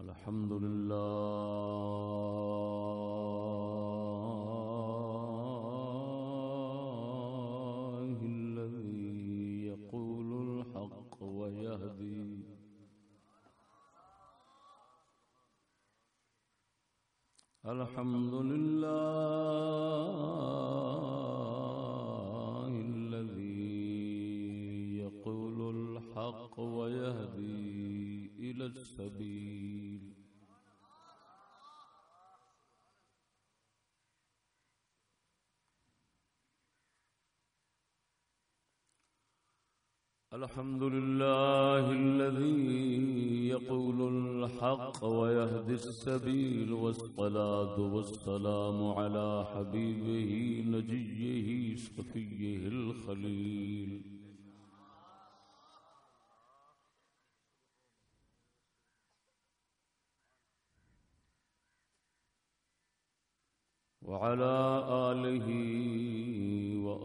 الحمد لله الحمد لله الذي يقول الحق ويهدي السبيل والصلاة والسلام على حبيبه نجيه صفيه الخليل. وعلى آله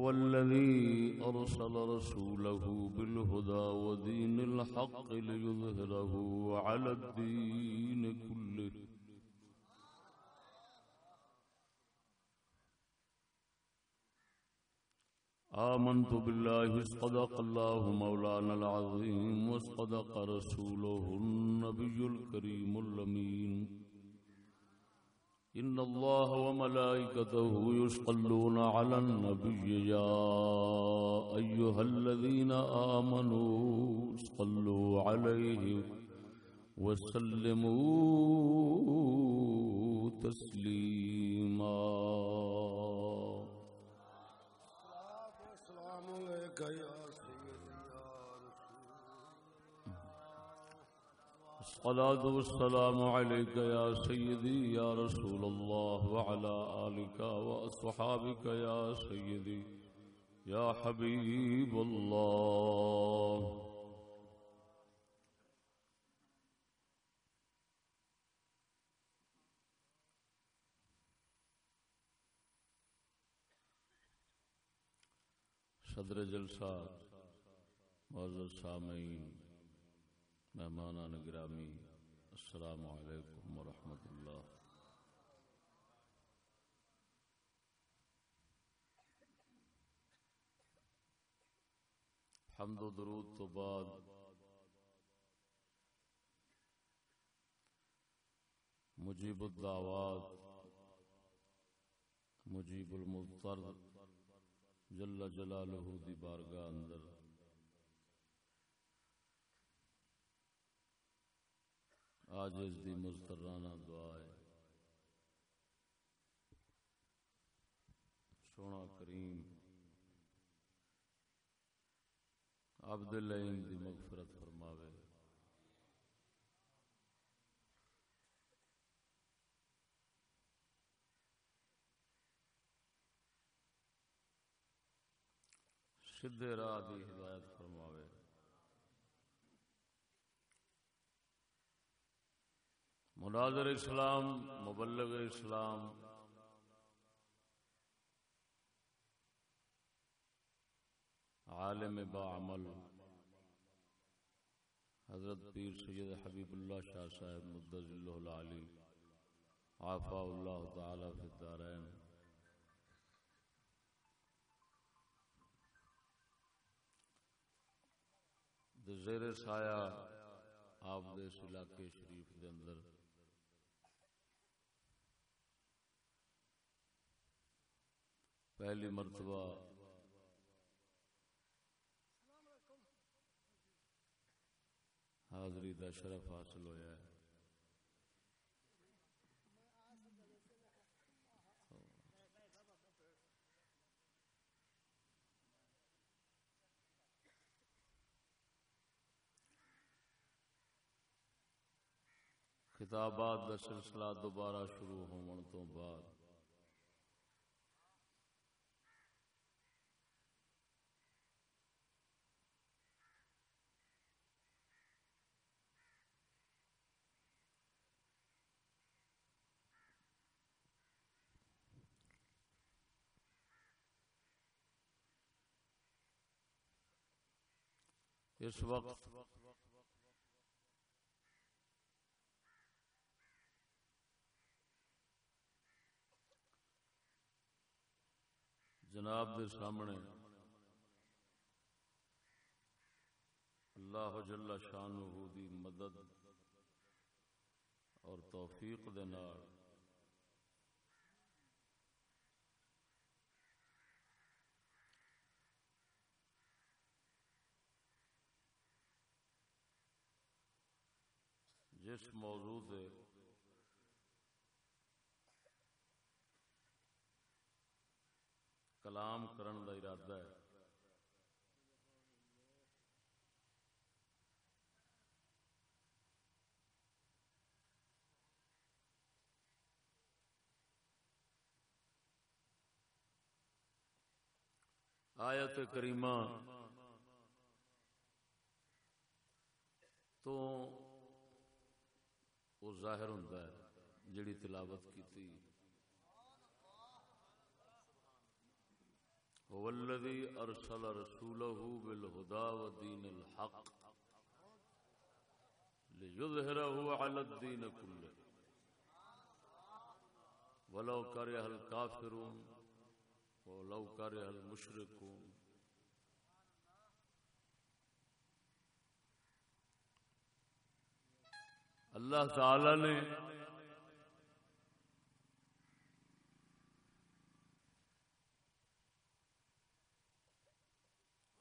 هو الذي أرسل رسوله بالهدى ودين الحق ليظهره على الدين كله. آمنت بالله صدق الله مولانا العظيم وصدق رسوله النبي الكريم الأمين. إن الله وملائكته يصلون على النبي يا أيها الذين آمنوا صلوا عليه وسلموا تسليما السلام عليك يا الصلاة والسلام عليك يا سيدي يا رسول الله وعلى آلك وأصحابك يا سيدي يا حبيب الله. صدر جلسہ معزز سامعین مہمان گرامی السلام علیکم ورحمۃ اللہ۔ حمد و درود تو بعد مجیب الدعوات، مجیب المضطر، جل جلالہ دی بارگاہ اندر۔ آج اس دی مزترانہ دعا ہے۔ سونا کریم، عبد العین دی مغفرت فرماوے۔ سدھے راہ دی ہدایت فرماوے مناظر اسلام، مبلغ اسلام۔ عالم بعمل حضرت پیر سید حبیب اللہ شاہ صاحب مدض اللہ العلی عافا اللہ تعالی فی الدارین۔ زیر سایہ آپ دے اس علاقے شریف دے اندر۔ پہلی مرتبہ۔ حاضری دا شرف حاصل ہویا ہے۔ خطابات دا سلسلہ دوبارہ شروع ہون تو بعد۔ اس وقت جناب دے سامنے اللہ جل شانہ دی مدد اور توفیق دے نال جس موضوع سے کلام کرن دا ارادہ ہے۔ آیت کریمہ تو وہ ظاہر ہوتا ہے جڑی تلاوت کی تھی هو الذي ارسل رسوله بالهدى ودين الحق ليظهره على الدين كله ولو كره الكافرون، ولو كره المشركون اللہ تعالی نے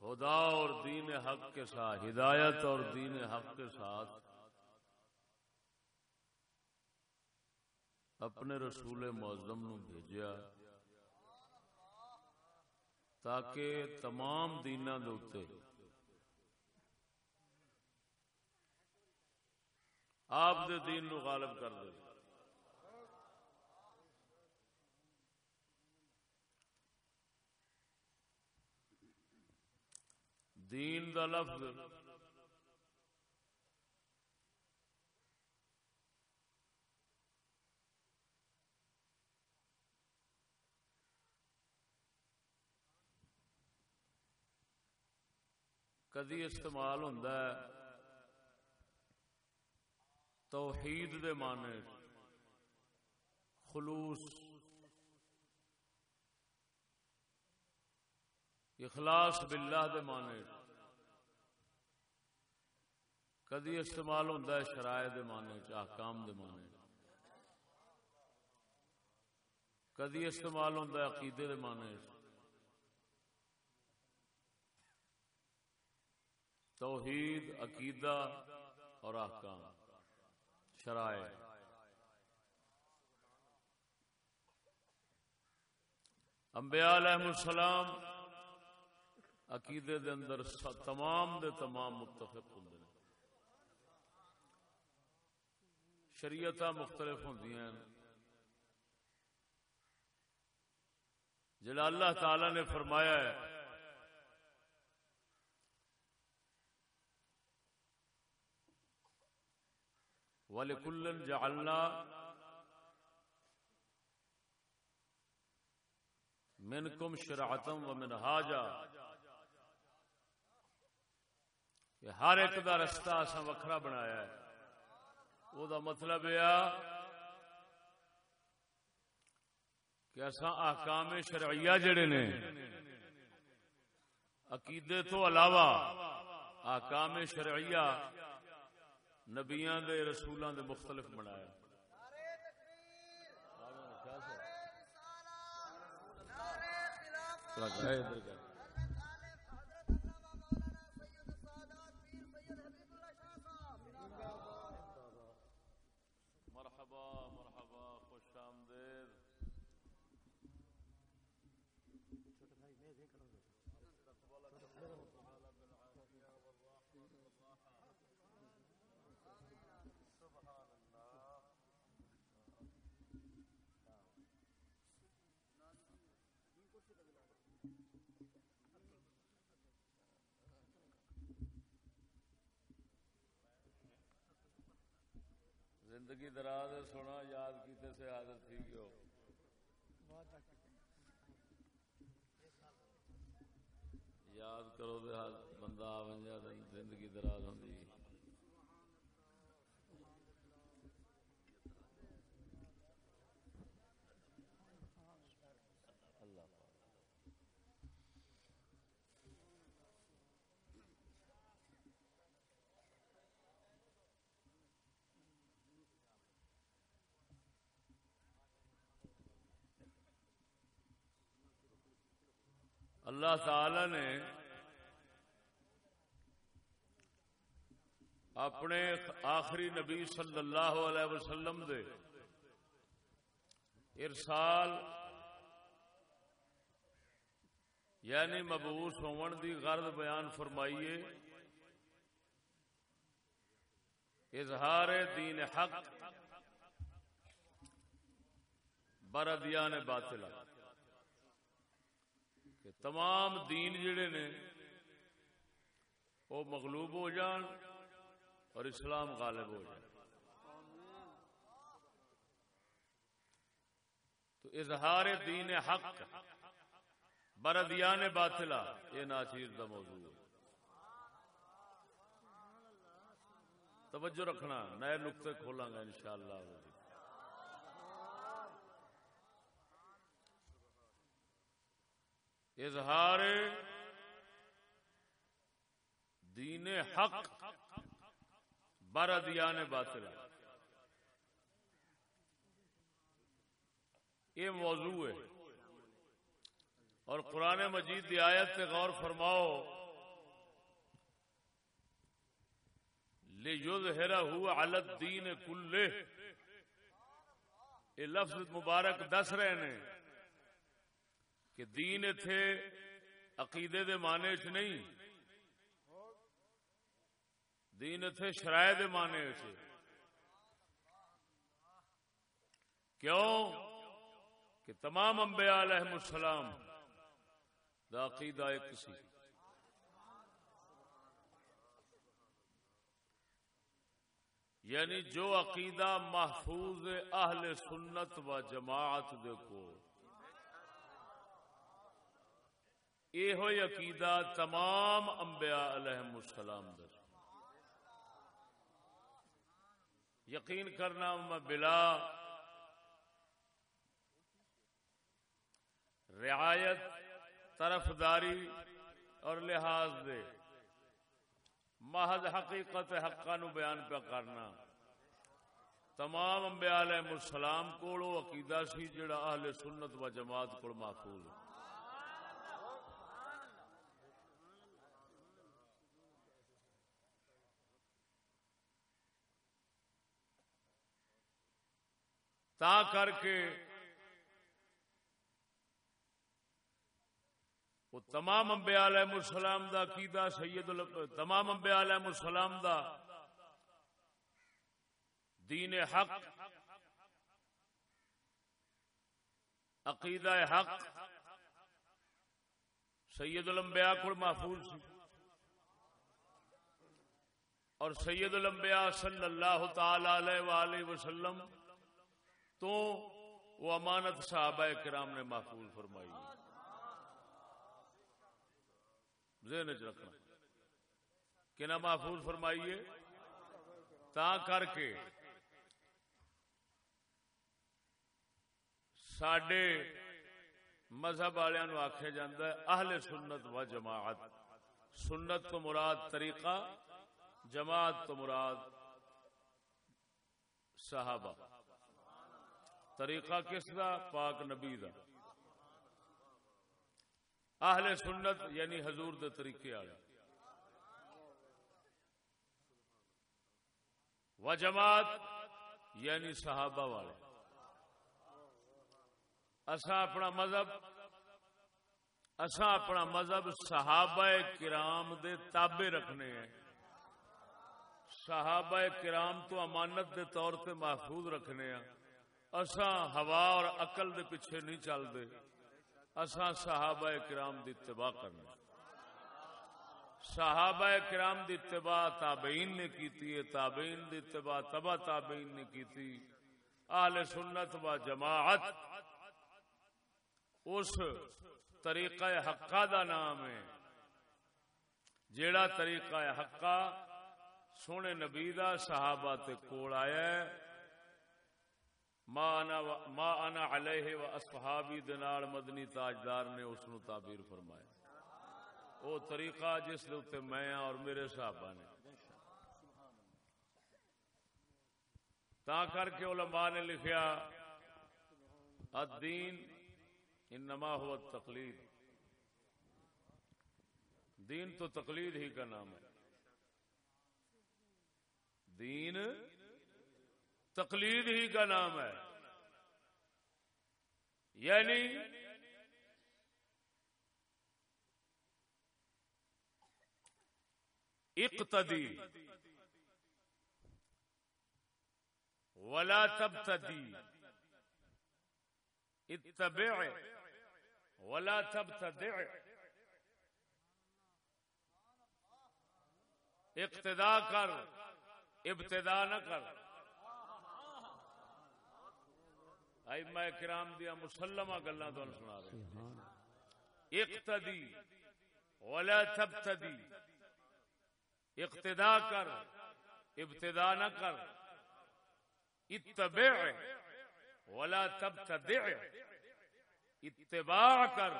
خدا اور دین حق کے ساتھ، ہدایت اور دین حق کے ساتھ اپنے رسول معظم نو بھیجیا تاکہ تمام دینا دے آپ دے دین نو غالب کر دے۔ دین دا لفظ۔ کدی استعمال ہوتا ہے توحید دے معنی خلوص، اخلاص باللہ دے معنی کدی استعمال ہوتا ہے شرائع دے معنی احکام دے معنی کدی استعمال ہوتا ہے عقیدے دے معنی توحید، عقیدہ اور احکام۔ شرائع۔ انبیاء علیہ السلام عقیدے دے اندر تمام دے تمام متفق ہوں شریعت مختلف ہوں جڑا اللہ تعالی نے فرمایا ہے وَلِكُلًّا جَعَلْنَا مِنْكُمْ شِرَعَةً وَمِنْهَاجًا کہ ہر ایک دا رستہ اسا وکھرا بنایا ہے۔ او دا مطلب یہ کہ اسا احکام شرعیہ جڑے نے، عقیدے تو علاوہ احکام شرعیہ نبیاں دے رسولاں دے مختلف بنایا۔ ادھر زندگی دراز ہے سونا، یاد کیتے سے عادت تھی گیو۔ یاد کرو دے حال، بندہ آونجا زندگی دراز ہوں اللہ پاک اللہ تعالی نے اپنے آخری نبی صلی اللہ علیہ وسلم دے ارسال یعنی مبوس ہون دی غرض بیان فرمائیے۔ اظہار دین حق بردیان باطلہ۔ کہ تمام دین جڑے نے، وہ مغلوب ہو جان اور اسلام غالب ہو جائے تو اظہار دین حق، بردیان باطلا یہ ناچیز کا موضوع ہے۔ توجہ رکھنا، نئے نقطے کھولاں گا انشاءاللہ۔ اظہار دین حق بردیان یعنی باطلا یہ موضوع ہے۔ اور قرآن مجید کی آیت سے غور فرماؤ۔ لے ہیرا ہوا الگ دین کلے یہ لفظ مبارک دس رہے نے کہ دین اتنے عقیدے دے معنی چ نہیں۔ دین اتنے شرائع دے معنی چ کیوں؟ کہ تمام انبیاء علیہ السلام دا عقیدہ ایک سی۔ یعنی جو عقیدہ محفوظ اہل سنت و جماعت دیکھو یہ عقیدہ تمام انبیاء علیہ السلام در یقین کرنا میں بلا رعایت طرفداری اور لحاظ دے محض حقیقت حقا نو بیان پہ کرنا تمام انبیاء علیہ السلام کو عقیدہ سی جڑا اہل سنت و جماعت کو محفوظ تا کر کے وہ تمام انبیاء علیہ السلام دا عقیدہ سید تمام انبیاء علیہ السلام دا دین حق، عقیدہ حق سید الانبیاء کو محفوظ سی۔ اور سید الانبیاء صلی اللہ تعالی علیہ وآلہ وسلم تو وہ امانت صحابہ کرام نے محفوظ فرمائی۔ ذہن چ رکھنا۔ کہ نہ محفوظ فرمائیے تا کر کے سڈے مذہب والوں آخیا جا اہل سنت و جماعت۔ سنت تو مراد طریقہ، جماعت تو مراد صحابہ۔ طریقہ کس دا؟ پاک نبی دا۔ اہل سنت یعنی حضور دے طریقے والے۔ و جماعت یعنی صحابہ والے۔ اسا اپنا مذہب اسا اپنا مذہب صحابہ کرام دے تابے رکھنے ہیں۔ صحابہ کرام تو امانت دے طور تے محفوظ رکھنے ہیں۔ اسا ہوا اور عقل دے پیچھے نہیں چل دے اسا صحابہ کرام دی اتباع کرنا صحابہ کرام دی اتباع تابعین نے کیتی ہے۔ تابعین دی اتباع تبا تابعین نے کیتی۔ اہل سنت و جماعت اس طریقہ حقا دا نام ہے۔ جیڑا طریقہ حقا سونے نبی دا صحابہ تے کول آیا ہے ما انا ما انا علیہ و اصحابی دنال مدنی تاجدار نے اس نو تعبیر فرمایا۔ وہ طریقہ جس دے اوتے میں اور میرے صحابہ نے۔ تا کر کے علماء نے لکھیا، الدین انما هو التقلید۔ دین تو تقلید ہی کا نام ہے۔ دین تقلید ہی کا نام ہے۔ یعنی اقتدی۔ ولا تبتدی۔ اتبع۔ ولا تبتدع۔ اقتدا کر، ابتدا نہ کر۔ آئی میں کرام دیا مسلمہ گلا تو سنا رہے اقتدی، ولا تبتدی۔ اقتدا کر، ابتدا نہ کر۔ اتبع، ولا تبتدع۔ اتباع کر۔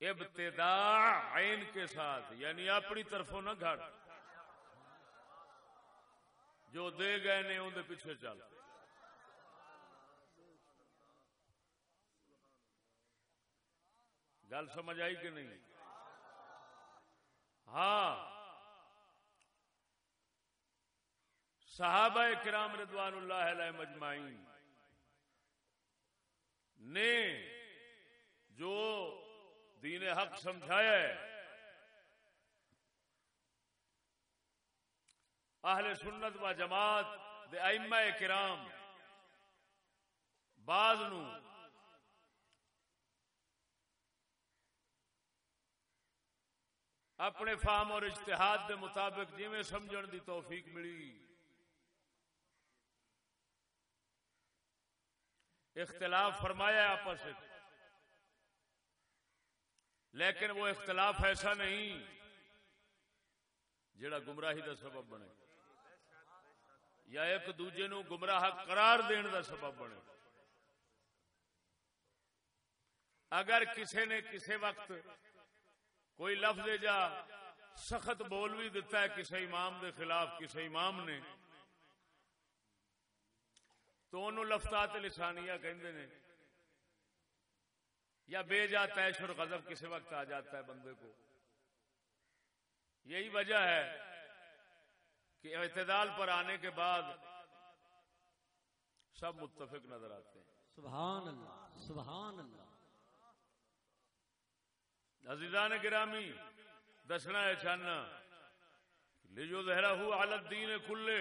ابتداء عین کے ساتھ یعنی اپنی طرفوں نہ گھڑ۔ جو دے گئے نے اندر پیچھے چل۔ گل سمجھ آئی کہ نہیں؟ ہاں۔ صحابہ کرام رضوان اللہ علیہ مجمعین نے جو دین حق سمجھایا ہے، اہل سنت و جماعت دے ائمہ کرام بعض نو اپنے فام اور اجتہاد دے مطابق جی سمجھن دی توفیق ملی۔ اختلاف فرمایا آپس لیکن وہ اختلاف ایسا نہیں جڑا گمراہی دا سبب بنے۔ یا ایک دوجے نو گمراہ قرار دین دا سبب بنے۔ اگر کسی نے کسی وقت کوئی لفظ جا، سخت بول بھی دیتا ہے کسی امام دے خلاف کسی امام نے۔ تو انہوں لفتات لسانیہ کہندے نے۔ یا بے جاتا ہے، شر غضب کسی وقت آ جاتا ہے بندے کو۔ یہی وجہ ہے کہ اعتدال پر آنے کے بعد سب متفق نظر آتے ہیں۔ سبحان اللہ سبحان اللہ۔ عزیزان گرامی، دسنا ہے چاہنا لیجو زہرا ہو عالت دین کھلے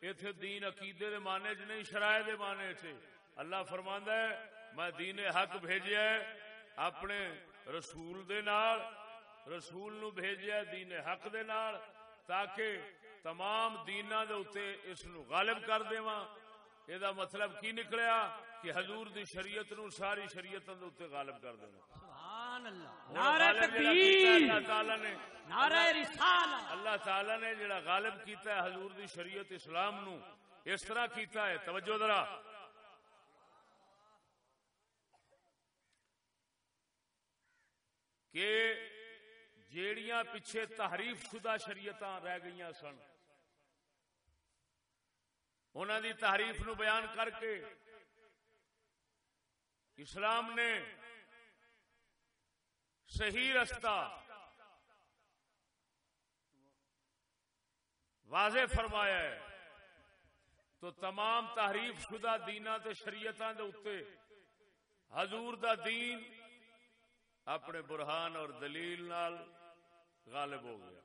ایتھے دین عقیدے دے مانے چ نہیں، شرائع دے مانے چ اللہ فرماندا ہے، میں دین حق بھیجیا ہے، اپنے رسول دے نال، رسول نو بھیجیا دین حق دے نال، تاکہ تمام دینا دے اتے اس نو غالب کر دیواں۔ یہ دا مطلب کی نکلیا؟ کہ حضور دی شریعت نو، ساری شریعت دے اتے غالب کر دینا سبحان اللہ. نعرہ تکبیر اللہ تعالی نے. نعرہ رسالہ. اللہ تعالی نے جڑا غالب کیتا ہے حضور دی شریعت اسلام نو اس طرح کیتا ہے. توجہ ذرا. کہ جیڑیاں پیچھے تحریف شدہ شریعتاں رہ گئیاں سن انہوں دی تحریف نو بیان کر کے اسلام نے صحیح رستہ۔ واضح فرمایا ہے۔ تو تمام تحریف شدہ دینا تے شریعتاں دے اتے حضور دا دین اپنے برہان اور دلیل نال غالب ہو گیا۔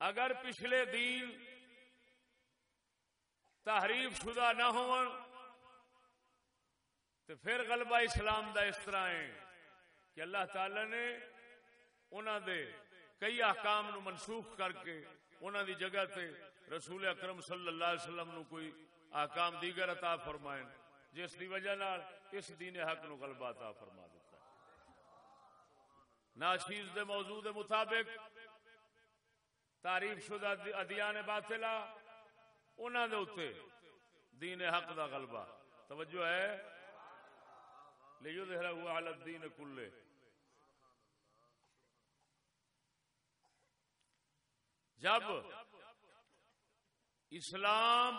اگر پچھلے دین تحریف شدہ نہ ہون تو پھر غلبہ اسلام دا اس طرح ہے کہ اللہ تعالی نے انہوں دے کئی احکام نو منسوخ کر کے انہوں دی جگہ تے رسول اکرم صلی اللہ علیہ وسلم نو کوئی احکام دیگر عطا فرمائے۔ جس دی وجہ نال اس دین حق نو غلبہ عطا فرما دیتا ناشیز دے موضوع دے مطابق تعریف شدہ ادیان باطلہ انہوں دے اتے دین حق دا غلبہ۔ توجہ ہے۔ لیو دہرا ہوا حالت دین کلے۔ جب اسلام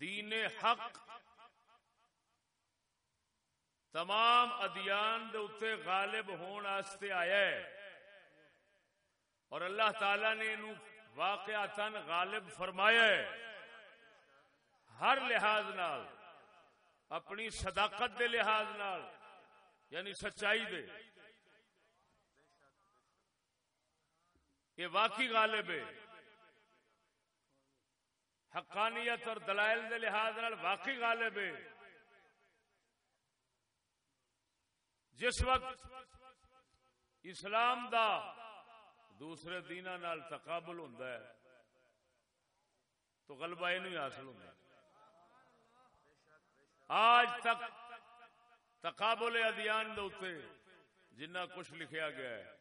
دین حق تمام ادیان دے اتے غالب ہون آستے آیا ہے اور اللہ تعالی نے انہوں واقعاتن غالب فرمایا ہے ہر لحاظ نال، اپنی صداقت دے لحاظ نال یعنی سچائی دے۔ یہ واقعی غالب ہے۔ حقانیت اور دلائل دے لحاظ نال واقعی غالب ہے۔ جس وقت اسلام دا دوسرے دینا نال تقابل ہوتا ہے تو غلبہ یہ نہیں حاصل ہوتا آج تک تقابل ادیان دے جنہ کچھ لکھیا گیا ہے،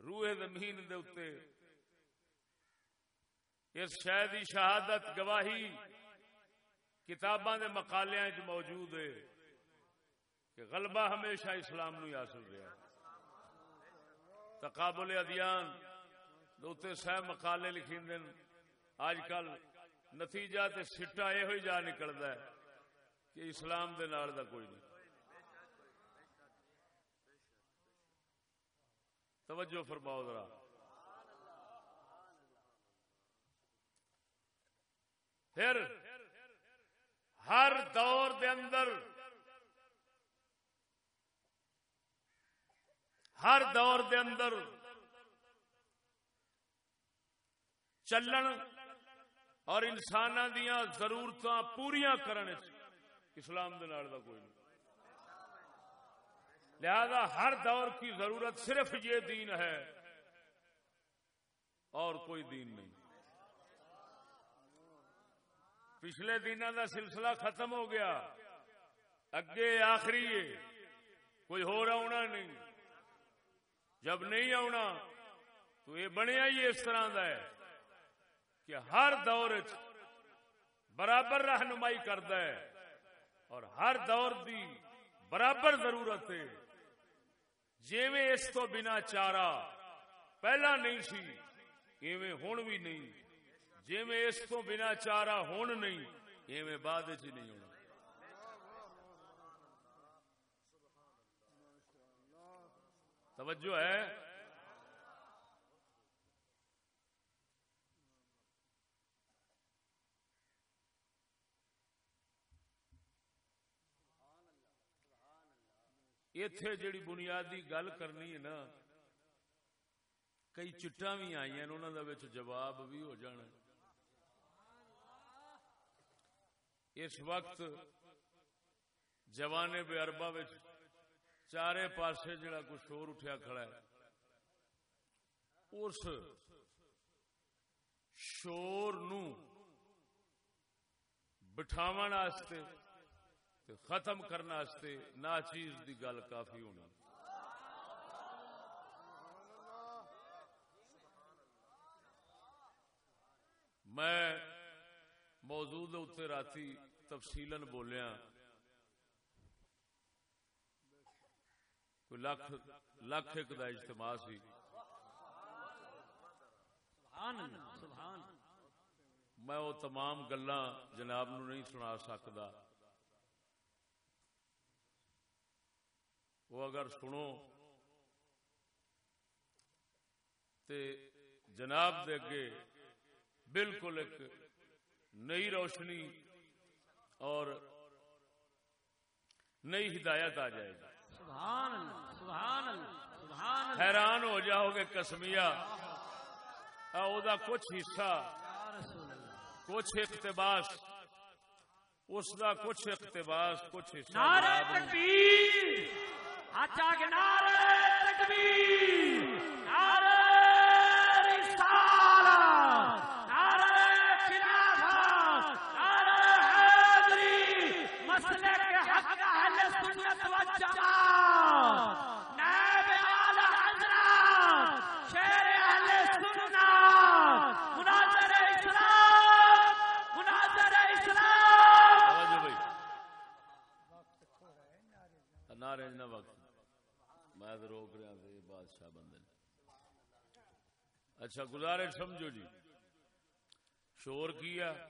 روح زمین دے اتے اس شہر شہادت گواہی کتاباں دے مقالیاں چ موجود ہے کہ غلبہ ہمیشہ اسلام نو ہی حاصل رہا تقابل ادیان دوتے سہ مقالے لکھی دن آج کل نتیجہ تے سٹا یہ ہوئی جا نکلتا ہے کہ اسلام دے نال دا کوئی نہیں۔ توجہ فرماؤ ذرا۔ پھر ہر دور دے اندر ہر دور دے اندر چلن اور انسان دیا ضرورت پوریا کرنے اسلام دے نال دا کوئی نہیں۔ لہذا ہر دور کی ضرورت صرف یہ دین ہے اور کوئی دین نہیں۔ پچھلے دنوں کا سلسلہ ختم ہو گیا۔ اگے آخری ہے۔ کوئی ہو آنا نہیں۔ جب نہیں آنا تو یہ بنیا ہی اس طرح کا ہے کہ ہر دور برابر رہنمائی کرتا ہے اور ہر دور دی برابر ضرورت ہے۔ جیویں اس تو بنا چارہ پہلا نہیں سی، ایویں ہون بھی نہیں۔ جیویں اس تو بنا چارہ ہون نہیں، ایویں بعد چ نہیں ہونا توجہ ہے۔ اتے جڑی بنیادی گل کرنی ہے نا، کئی چٹا بھی آئی ہیں انہوں کا جواب بھی ہو جانا اس وقت جوانے بے اربا چارے پاسے جڑا کچھ شور اٹھیا کھڑا ہے، اس شور نو بٹھاو ختم کرنے نا چیز دی گل کافی ہونی۔ میں موجود اتنے رات تفصیل بولیا۔ کوئی لکھ لکھ ایک کا اجتماع سی۔ میں وہ تمام گلا جناب نو نہیں سنا سکتا وہ اگر سنو تے جناب دے اگے بالکل ایک نئی روشنی اور نئی ہدایت آ جائے گی۔ حیران ہو جاؤ گے کسمیا کچھ حصہ۔ کچھ اقتباس۔ اس دا کچھ اقتباس کچھ حصہ۔ نعرہ تکبیر۔ نعرہ تکبیر۔ نعرہ حق اہل سنت و جماعت نائب اعلی حضرت شیر اہل سنت مناظر اسلام مناظر اسلام توجہ بھائی نہ وقت۔ میں تو روک رہا تھا، یہ بادشاہ بندے اچھا گزارش سمجھو جی۔ شور کیا؟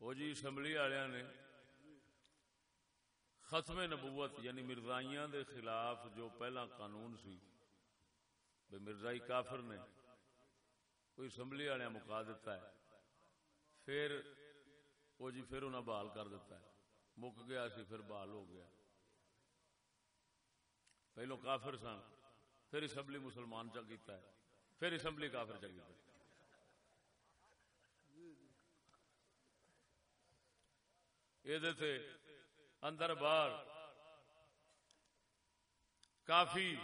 وہ جی اسمبلی والوں نے ختم نبوت یعنی مرزائیاں دے خلاف جو پہلا قانون سی بے مرزائی کافر نے کوئی اسمبلی والے مکا دیتا ہے۔ پھر وہ جی پھر انہیں بحال کر دیتا ہے۔ مک گیا سی، پھر بحال ہو گیا۔ پہلو کافر سن، پھر اسمبلی مسلمان چا کیتا ہے پھر اسمبلی کافر چا کیتا ہے یہ تھے اندر باہر کافی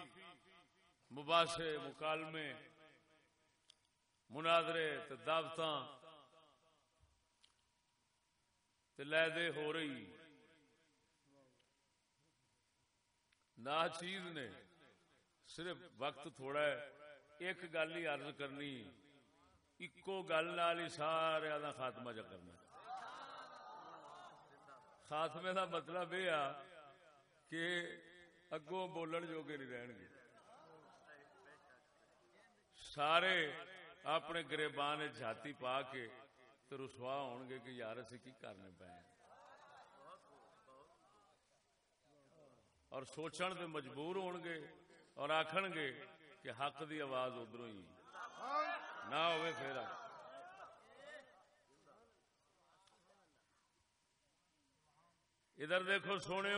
مباحثے، مکالمے، مناظرے تے دعوتاں تے لے دے ہو رہی۔ نا چیز نے۔ صرف وقت تھوڑا ہے۔ ایک گل ہی عرض کرنی۔ اکو گل نال ہی سارے دا خاتمہ چ کرنا۔ خاتمے دا مطلب یہ آ کہ اگوں بولن جوگے نہیں رہن گے۔ سارے اپنے گریبان جاتی پا کے تو رسوا ہون گے کہ یار اسی کی کرنے پے اور سوچن دے مجبور ہون گے اور آکھن گے کہ حق دی آواز ادھروں ہی۔ نہ ہوئے پھر۔ ادھر دیکھو سونے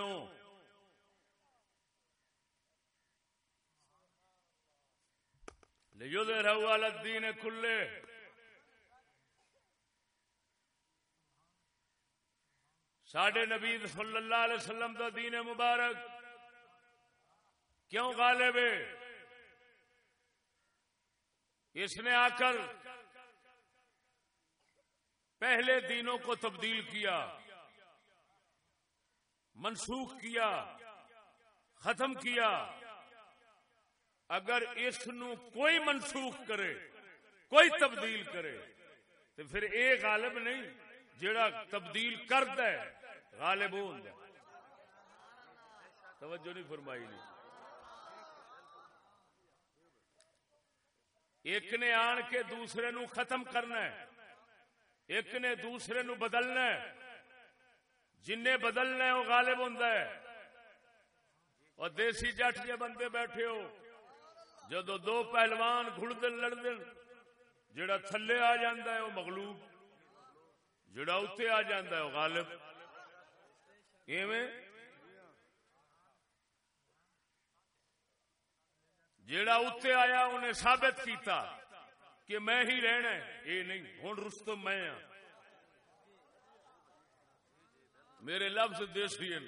لیظہرہ علی الدین کلے۔ ساڈے نبی صلی اللہ علیہ وسلم کا دین مبارک۔ کیوں غالب ہے؟ اس نے آ کر پہلے دینوں کو تبدیل کیا، منسوخ کیا، ختم کیا۔ اگر اس نو کوئی منسوخ کرے، کوئی تبدیل کرے، تو پھر اے غالب نہیں جڑا تبدیل کرتا ہے غالب ہوندا ہے۔ توجہ نہیں فرمائی۔ نہیں ایک نے آن کے دوسرے نو ختم کرنا ہے، ایک نے دوسرے نو بدلنا ہے۔ جن بدلنا ہے، وہ غالب ہوندا ہے۔ اور دیسی جٹ جے بندے بیٹھے ہو جدو دو پہلوان گھڑدن، لڑدن جڑا تھلے آ جاندہ ہے، وہ مغلوب۔ جڑا اتنے آ جاندہ ہے، وہ غالب۔ ایویں جیڑا اتنے آیا انہیں ثابت کیتا کہ میں ہی رہنا ہے یہ نہیں ہوں رستم میں ہاں۔ میرے لفظ دیسی ہیں۔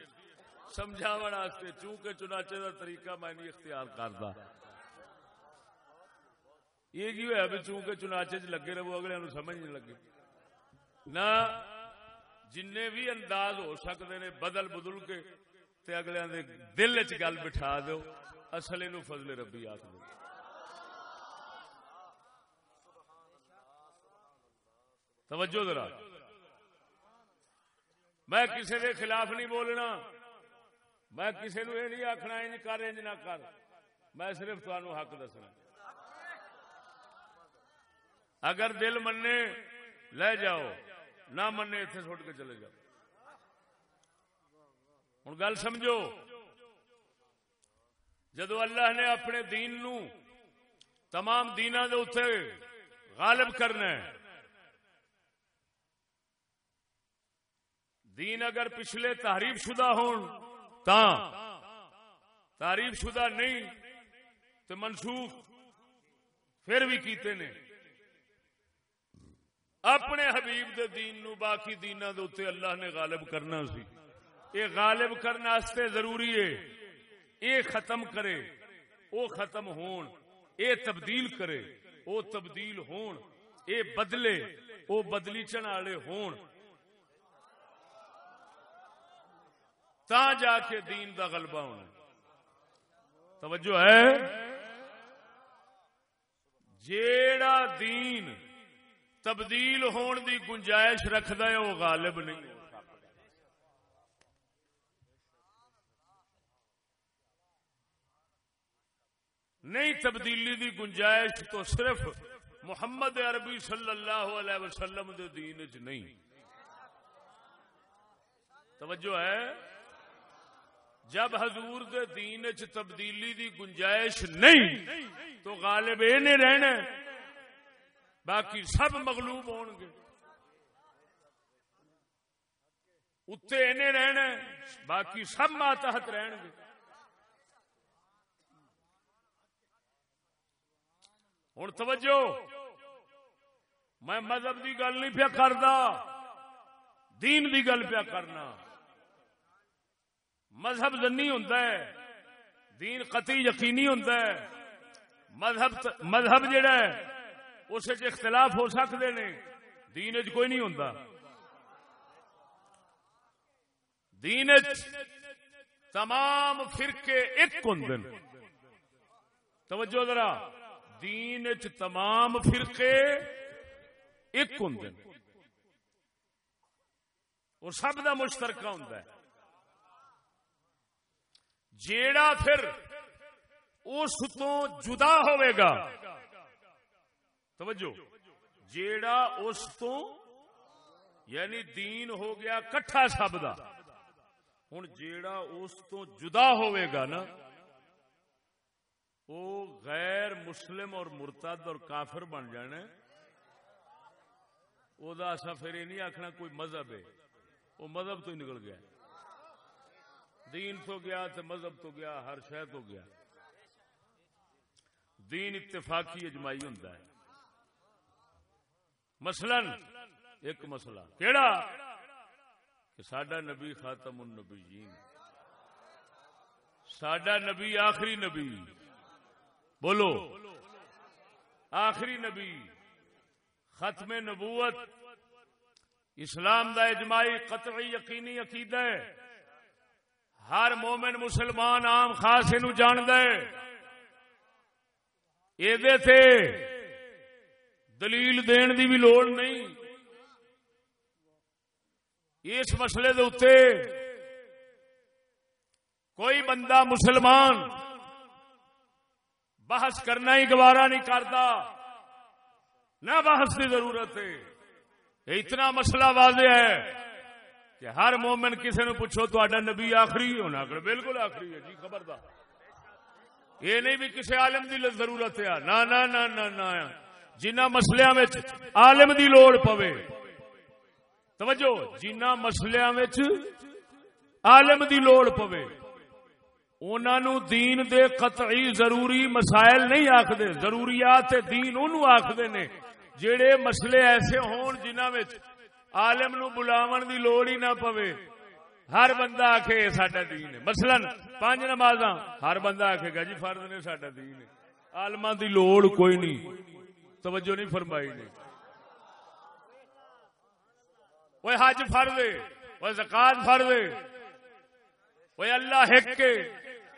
واسطے چونکہ چنانچے دا طریقہ میں نہیں اختیار کرتا۔ یہ کی ہوا بھی چونکہ چنانچے چ لگے رہو اگلے نو سمجھ نہیں لگے نہ جن بھی انداز ہو سکتے نے، بدل بدل کے تے اگلے دے دل چ گل بٹھا دو۔ اصل یہ فضل ربی آخ دو توجہ ذرا۔ میں کسی کے خلاف نہیں بولنا۔ میں کسی نو یہ نہیں آخنا انج کر، انج نہ کر۔ میں صرف تمہوں حق دسنا۔ اگر دل منے، لے جاؤ۔ نہ منے اتنے سٹ کے چلے جاؤ۔ ہوں گل سمجھو؟ جدو اللہ نے اپنے دین نو تمام دینا دے اتنے غالب کرنا ہے، دین اگر پچھلے تعریف شدہ ہون تا تعریف شدہ نہیں تو منسوخ پھر بھی کیتے نے۔ اپنے حبیب دے دین نو باقی دینا دے اتنے اللہ نے غالب کرنا سی۔ یہ غالب کرنے ضروری ہے۔ یہ ختم کرے وہ ختم ہون، اے تبدیل کرے، او تبدیل ہون، اے بدلے، او بدلی چن والے ہون۔ تا جا کے دین دا غلبہ ہونا۔ توجہ ہے؟ جیڑا دین تبدیل ہون دی گنجائش رکھدا ہے وہ غالب نہیں ہو سکدا نہیں تبدیلی دی گنجائش تو صرف محمد عربی صلی اللہ علیہ وسلم دے دین چ نہیں۔ توجہ ہے؟ جب حضور دے دین چ تبدیلی دی گنجائش نہیں، تو غالب یہ نہیں رہنا باقی سب مغلوب ہون گے۔ اتنے اینے رہنا باقی سب ماتحت رہن گے۔ ہوں، توجہ۔ میں مذہب دی گل نہیں پیا کرتا دین دی گل پیا کرنا۔ مذہب زنی ہوتا ہے، دین قطعی یقینی ہوتا ہے۔ مذہب مذہب جڑا ہے، اس اختلاف ہو سکتے نے، دین چ کوئی نہیں ہوتا دین تمام فرقے ایک ہوں توجہ ذرا۔ دین چ تمام فرقے ایک ہوں اور سب کا مشترکہ ہوں جیڑا پھر اس تو جدا ہوئے گا، توجہ، جیڑا اس تو یعنی دین ہو گیا کٹھا سب دا ہوں جیڑا اس تو جدا ہوئے گا نا وہ غیر مسلم اور مرتد اور کافر بن جانا وہ اصا پھر یہ نہیں آخنا کوئی مذہب ہے۔ وہ مذہب تو ہی نکل گیا۔ دین تو گیا تو مذہب تو گیا، ہر شہ تو گیا۔ دین اتفاقی اجمائی ہوں مثلا ایک مسئلہ، کیڑا؟ کہ سڈا نبی خاتم النبیین سڈا نبی آخری نبی۔ بولو۔ آخری نبی، ختم نبوت۔ اسلام دا اجماعی قطعی یقینی عقید ہے۔ ہر مومن مسلمان عام خاص یہ جاند تھے دلیل دین دی بھی لوڑ نہیں۔ اس مسئلے دے اتنے کوئی بندہ مسلمان بحث کرنا ہی گوارا نہیں کرتا۔ نہ بحث کی ضرورت ہے۔ اتنا مسئلہ واضح ہے کہ ہر مومن کسی نے پوچھو تو نبی آخری ہونا کر بالکل آخری ہے۔ جی خبردار۔ یہ نہیں بھی کسی عالم دی ضرورت ہے۔ نہ نہ نہ نہ نہ۔ جنہ مسلیاں عالم دی لوڑ پوے۔ توجہ جنہ مسلیاں عالم دی لوڑ پوے۔ انہوں دین دے قطعی ضروری مسائل نہیں آخر ضروریات دین انہوں آخر نے۔ جڑے مسئلے ایسے ہون جنہ عالم نو بلاون دی لوڑ ہی نہ پوے، ہر بندہ آخے ساڈا دین ہے۔ مثلا پانچ نماز ہر بندہ آخے گا جی فرد نے ساڈا دین ہے۔ آلما دی لوڑ کوئی نہیں، توجہ نہیں فرمائی نے۔ وہ حج فرد وہ زکات فرد وہ اللہ ہک کے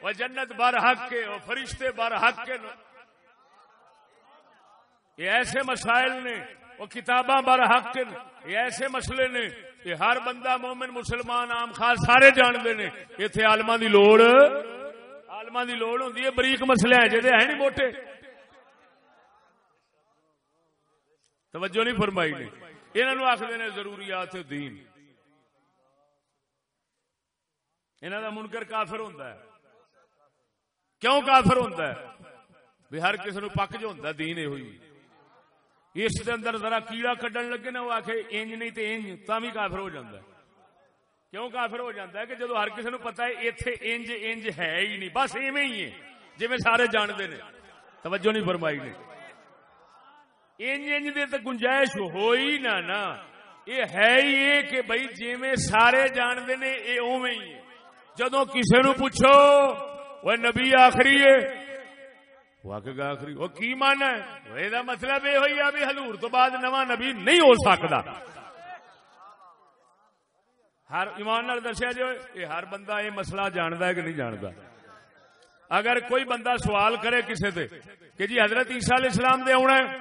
وہ جنت بر حق کے، وہ فرشتے بر حق کے یہ ایسے مسائل نے، وہ کتاباں بر حق کے یہ ایسے مسئلے نے کہ ہر بندہ مومن مسلمان عام خاص سارے جانتے ہیں۔ اتنے آلما دی لوڑ آلما دی لوڑ ہوتی ہے، بریک مسئلے ہیں جہاں ہے نہیں موٹے۔ توجہ نہیں فرمائی نے۔ انہوں آخر نے ضروریات دین۔ انہوں کا منکر کافر ہوتا ہے۔ کیوں کافر ہوتا ہے؟ بھی ہر کسی نو پک جو ہوتا دین یہ ہوئی اس دے اندر ذرا کیڑا کڈن لگے نا، وہ آخ انج نہیں تو انج، تا بھی کافر ہو جاتا ہے۔ کیوں کافر ہو جاتا ہے؟ کہ جدو ہر کسی نو پتا ہے اتے انج انج ہے ہی نہیں، بس ایویں ہی ہے جی سارے جانتے ہیں توجہ نہیں فرمائی نے۔ انج انج دے تے گنجائش ہوئی نہ نا یہ ہے ہی کہ بھائی جویں سارے جانتے نے، یہ اوویں ہی ہے۔ جدو کسی نو پوچھو وہ نبی آخری ہے۔ آخری۔ وہ کی من ہے؟ یہ مطلب یہ ہوئی ہے بھی حضور تو بعد نواں نبی نہیں ہو سکتا ہر ایمان نال دسیا جو یہ ہر بندہ یہ مسئلہ جانتا ہے کہ نہیں جانتا اگر کوئی بندہ سوال کرے کسی سے کہ جی حضرت عیسیٰ علیہ السلام دے آنا ہے،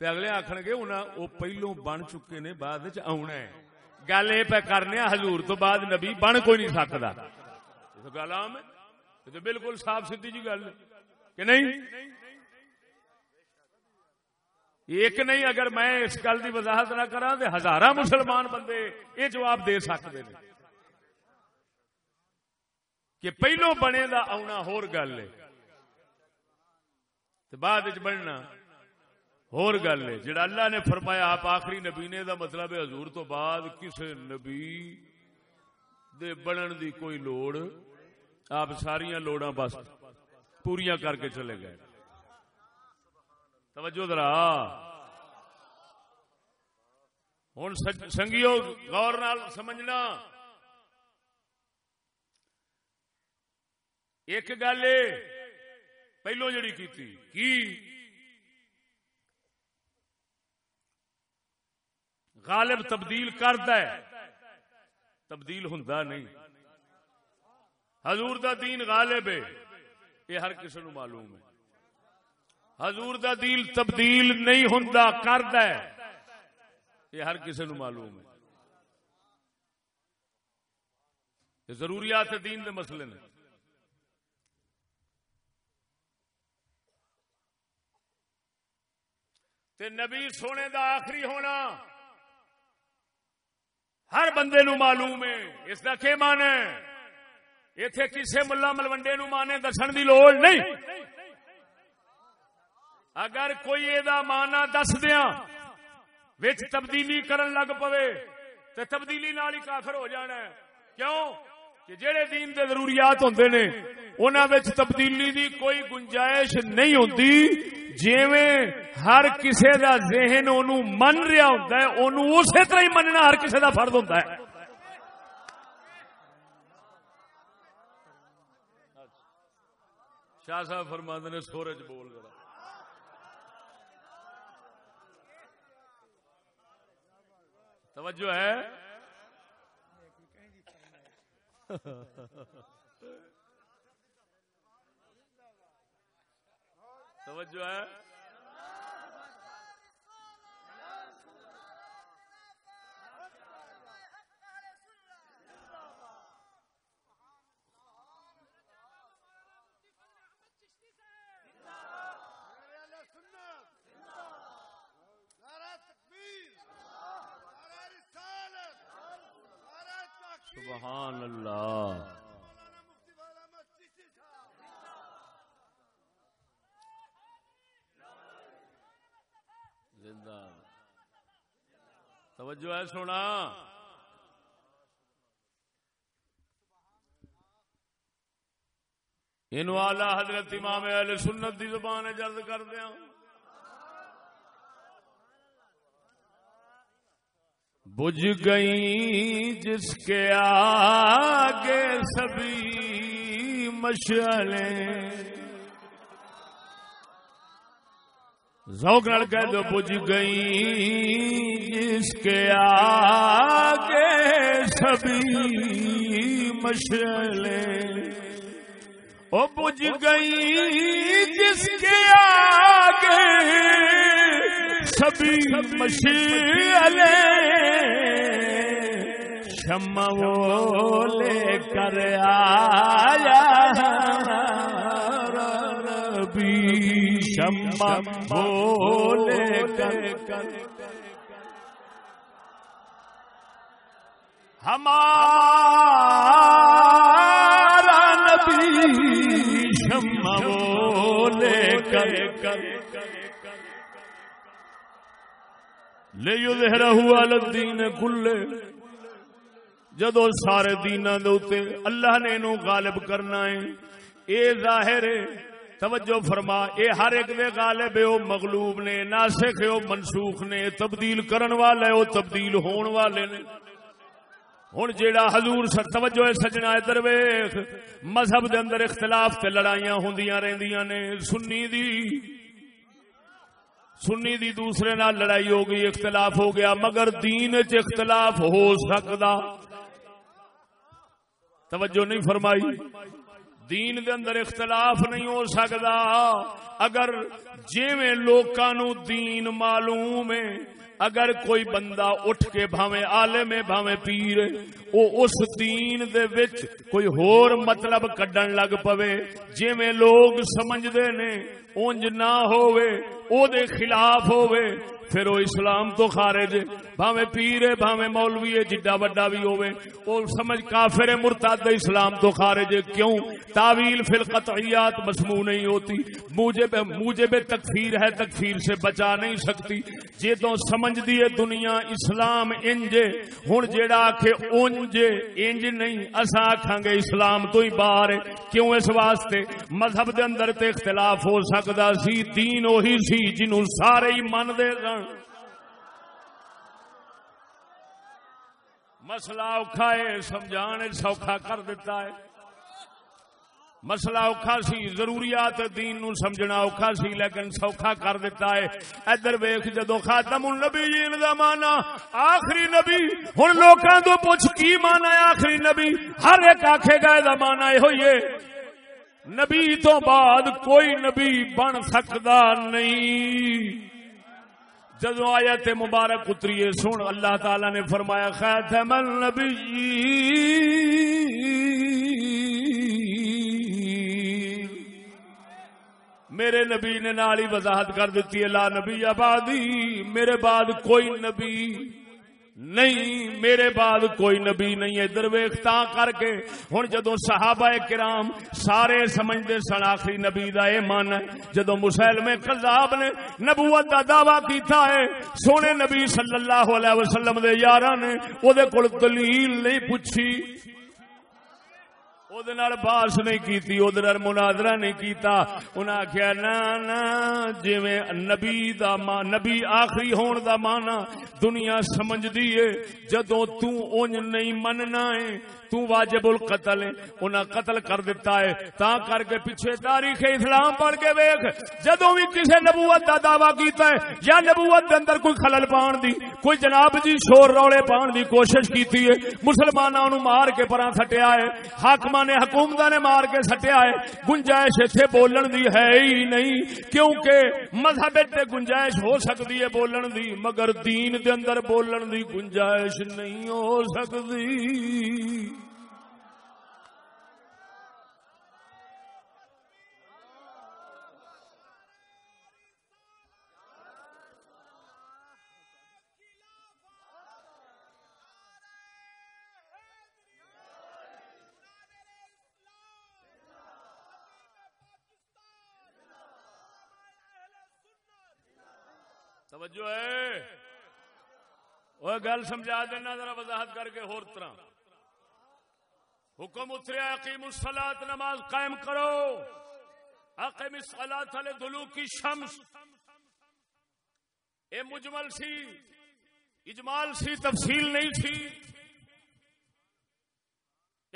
تے اگلے آخر گے انہیں وہ پہلو بن چکے نے، بعد چ آنا ہے۔ گل یہ پہ کرنے حضور تو بعد نبی بن کوئی نہیں سکتا گل عام ہے۔ تو بالکل صاف سیدھی جی گل کہ نہیں؟ ایک نہیں، اگر میں اس گل کی وضاحت نہ کرا تو ہزار مسلمان بندے یہ جواب دے سکتے ہیں کہ پہلو بنے دا آنا ہور گل ہے۔ بعد بننا ہور گل ہے۔ جڑا اللہ نے فرمایا، آپ آخری نبی نے، دا مطلب ہے حضور تو بعد کسے نبی دے بنن دی کوئی لوڑ آپ ساریاں لوڑاں بس پوریاں کر کے چلے گئے۔ توجہ ذرا۔ ہوں سنگیو، غور نال سمجھنا۔ ایک گل پہلو جڑی کی کی؟ غالب تبدیل کرتا ہے۔ تبدیل ہوں نہیں۔ حضور دا دین غالب ہے۔ یہ ہر کسی نو معلوم ہے۔ حضور دا دین تبدیل نہیں ہوں کرد ہے۔ یہ ہر کسی نو معلوم ہے۔ یہ ضروریات دین دے مسئلے نے۔ تے نبی سونے دا آخری ہونا۔ ہر بندے نو معلوم ہے۔ اس کا کی مان ہے؟ اتے کسی ملا ملوڈے نو مانے دسن دی لوڑ نہیں۔ اگر کوئی یہ مانا دس دیا وچ تبدیلی کرن لگ پوے تو تبدیلی نال ہی کافر ہو جانا ہے۔ کیوں؟ کہ جہے دین دے ضروریات ہوندے نے، انہاں وچ تبدیلی دی کوئی گنجائش نہیں ہوندی۔ جیویں ہر کسے دا ذہن اونوں من رہا ہوندا ہے، اونوں اسی طرح ہی مننا ہر کسے دا فرض ہوندا ہے۔ شاہ صاحب فرماندے نے سورج بول ذرا توجہ ہے؟ توجہ ہے؟ سبحان اللہ۔ زندہ۔ توجہ ہے سونا۔ ان والا حضرت امام اہل سنت دی زبان جلد کر دیا بجھ گئی جس کے آگے سبھی مشعلیں۔ ذوق نال کہہ دو، بجھ گئی جس کے آگے سبھی مشعلیں۔ او گئی جس کے آگے سبھی مشعلیں شمع لے کر آیا ربی، شمع وہ لے کر۔ ہمارا نبی لے یظہرہو علی الدین کلے جدو سارے دینا دے اللہ نے انہوں غالب کرنا ہے۔ اے ظاہر ہے، توجہ فرما، اے ہر ایک دے غالب او مغلوب نے، ناسخ او منسوخ نے تبدیل کرن والے، او تبدیل ہون والے نے۔ ہن جیڑا حضور سر، توجہ ہے، سجنا ادھر ویکھ مذہب دے اندر اختلاف تے لڑائیاں ہوندیاں رہندیاں نے، سنی دی۔ سنی دی دوسرے نال لڑائی ہو گئی، اختلاف ہو گیا، مگر دین چ اختلاف ہو سکتا توجہ نہیں فرمائی۔ دین دے اندر اختلاف نہیں ہو سکتا اگر جویں لوکاں نو دین معلوم ہے اگر کوئی بندہ اٹھ کے بھاویں عالم ہے بھاویں پیر او اس دین دے وچ کوئی ہور مطلب کڈن لگ پوے۔ جویں لوگ سمجھدے نے، اونج نہ ہووے، او دے خلاف ہووے۔ پھر وہ اسلام تو خارج بھاویں پیر ہے، بھاویں مولوی ہے، جڈا وڈا بھی ہوے او سمجھ کافر ہے، مرتد اسلام تو خارج ہے۔ کیوں؟ تعویل فی القطعیات مسموع نہیں ہوتی۔ موجب موجب تکفیر ہے، تکفیر سے بچا نہیں سکتی۔ جے تو سمجھ دی ہے دنیا اسلام انج ہن جیڑا آکھے اونج انج نہیں۔ اساں آکھاں گے اسلام تو ہی باہر ہے۔ کیوں اس واسطے؟ مذہب دے اندر تے اختلاف ہو سکدا سی، دین وہی سی جنوں سارے ہی من دے سن۔ مسئلہ اوکھا ہے، سمجھان سوکھا کر دیتا ہے۔ مسئلہ اوکھا سی، ضروریات دین نو سمجھنا اوکھا سی، لیکن سوکھا کر دیتا ہے۔ ادھر ویخ جدو خاتم النبی جین دا مانا آخری نبی، ہن لوکاں تو پوچھ، کی مانا ہے آخری نبی؟ ہر ایک آکھے گا دا مانا ہے۔ ہوئیے نبی تو بعد کوئی نبی بن سکدا نہیں۔ جدو آیت مبارک اتریے، سن، اللہ تعالی نے فرمایا، خاتم النبی میرے نبی نے نال ہی وضاحت کر دیتی ہے، لا نبی آبادی، میرے بعد کوئی نبی نہیں، میرے بعد کوئی نبی نہیں ہے۔ درویختا کر کے۔ ہوں جدو صحابہ کرام سارے سمجھتے سن آخری نبی دا اے من ہے۔ جدو مسلم کذاب نے نبوت دا دعویٰ کیتا ہے، سونے نبی صلی اللہ علیہ وسلم دے یارہ نے او دے کول دلیل نہیں پوچھی۔ باس نہیں کی مناظرہ نہیں کیتا انہیں آخیا نا نا جی نبی دا ماں نبی آخری ہون دا مانا دنیا سمجھ دیے جدو تونج نہیں مننا ہے تو واجب القتل ہے انہاں قتل کر دیتا ہے تا کر کے پیچھے تاریخ اسلام پڑھ کے ویکھ جدوں بھی کسے نبوت دا دعویٰ کیتا ہے یا نبوت دے اندر کوئی خلل پان دی کوئی جناب جی شور رولے پان دی کوشش کیتی ہے مسلماناں نو مار کے پراں سٹیا ہے حاکماں نے حکومت نے مار کے سٹیا ہے۔ گنجائش اتنے بولن دی ہے ہی نہیں، کیونکہ مذہب تے گنجائش ہو سکتی ہے بولن دی، مگر دین دے اندر بولن دی گنجائش نہیں ہو سکتی توجہ ہے؟ وہ گل سمجھا دینا، ذرا وضاحت کر کے ہور طرح۔ حکم اتریا عقیم الصلاۃ نماز قائم کرو۔ عقیم الصلاۃ علی دلو کی شمس۔ اے مجمل سی، اجمال سی، تفصیل نہیں سی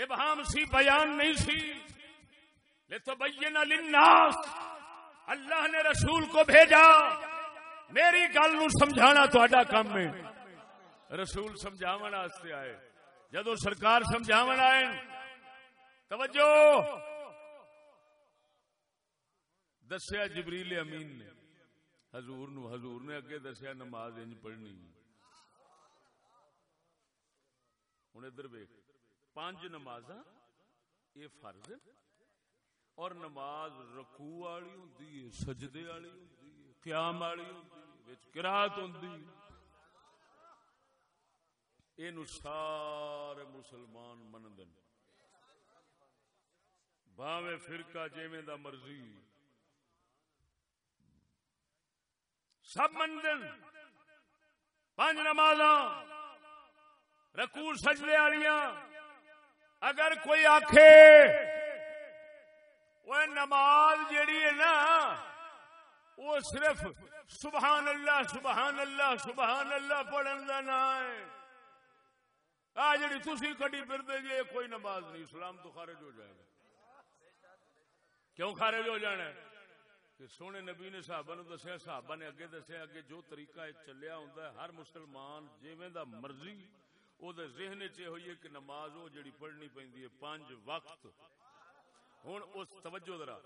ابہام سی، بیان نہیں سی لتبین للناس، اللہ نے رسول کو بھیجا۔ میری گل نو سمجھانا تا کام ہے۔ رسول سمجھاو آئے۔ جدو سرکار سمجھاو آئے، توجہ۔ دسیا جبریل امین نے۔ حضور نو، حضور نے اگے دسیا نماز انج پڑھنی۔ ہوں ادھر ویک پانچ نماز یہ فرض اور نماز رکوع والی ہوں سجدے والی ہوں قیام والی کراط ہوں یہ سارے مسلمان مند باوے فرقہ جیویں دا مرضی سب مند پانچ نماز رکو سجدے والیاں اگر کوئی آخے وہ نماز جیڑی ہے نا وہ صرف سبحان اللہ سبحان اللہ سبحان اللہ پڑھن کا نا ہے۔ آ جڑی تھی کٹی پھر دے جی کوئی نماز نہیں اسلام تو خارج ہو جائے گا۔ کیوں خارج ہو جانا ہے؟ کہ سونے نبی نے صحابہ نو دسیا، صحابہ نے اگے دسیا اگے جو طریقہ چلیا ہوں ہر مسلمان جیویں دا مرضی او دے ذہن چ ہوئی ہے کہ نماز وہ جڑی پڑھنی پیندی ہے، پانچ وقت۔ ہن اس توجہ ذرا۔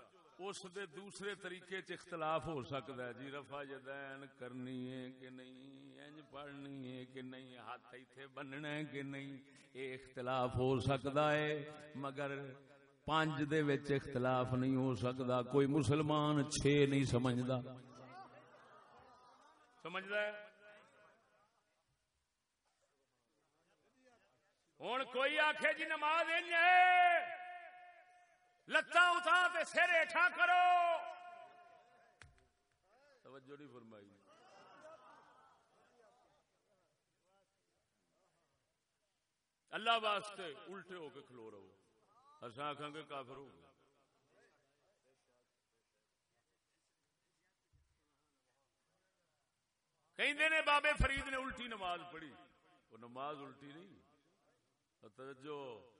اس دے دوسرے طریقے چ اختلاف ہو سکتا ہے۔ جی رفع جدین کرنی ہے کہ نہیں؟ انج پڑھنی ہے کہ نہیں؟ ہاتھ ایتھے بننا ہے کہ نہیں؟ یہ اختلاف ہو سکتا ہے، مگر پانچ دے وچ اختلاف نہیں ہو سکتا۔ کوئی مسلمان چھ نہیں سمجھدا۔ سمجھدا ہے؟ ہوں کوئی آخ جی نماز لتاں اٹھا تے سر ہٹا کرو۔ توجہ نہیں فرمائی۔ اللہ واسطے الٹے ہو کے کھلو رہو۔ اصا آخان گے کافر ہو گیا کہیں نے بابے فرید نے الٹی نماز پڑھی۔ وہ نماز الٹی نہیں۔ توجہ۔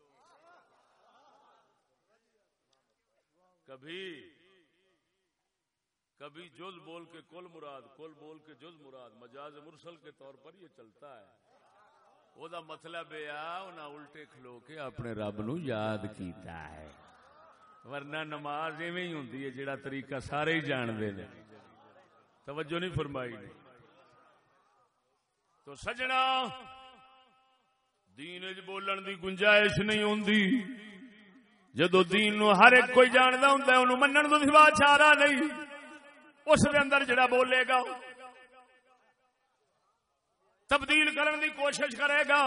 کبھی کبھی جز بول کے کل مراد، کل بول کے جز مراد۔ مجاز مرسل کے طور پر یہ چلتا ہے۔ وہ دا مطلب یہ الٹے کھلو کے اپنے رب نو یاد کیتا ہے۔ ورنہ نماز ایویں ہی ہوندی ہے جڑا طریقہ سارے ہی جانتے ہیں۔ توجہ نہیں فرمائی نہیں تو سجنا، دین چ بولن دی گنجائش نہیں ہوندی۔ جدو دین نو ہر ایک کوئی جاندا ہوندا ہے، اونوں منن تو سوا چارہ نہیں۔ اس دے اندر جڑا بولے گا، تبدیل کرنے کی کوشش کرے گا،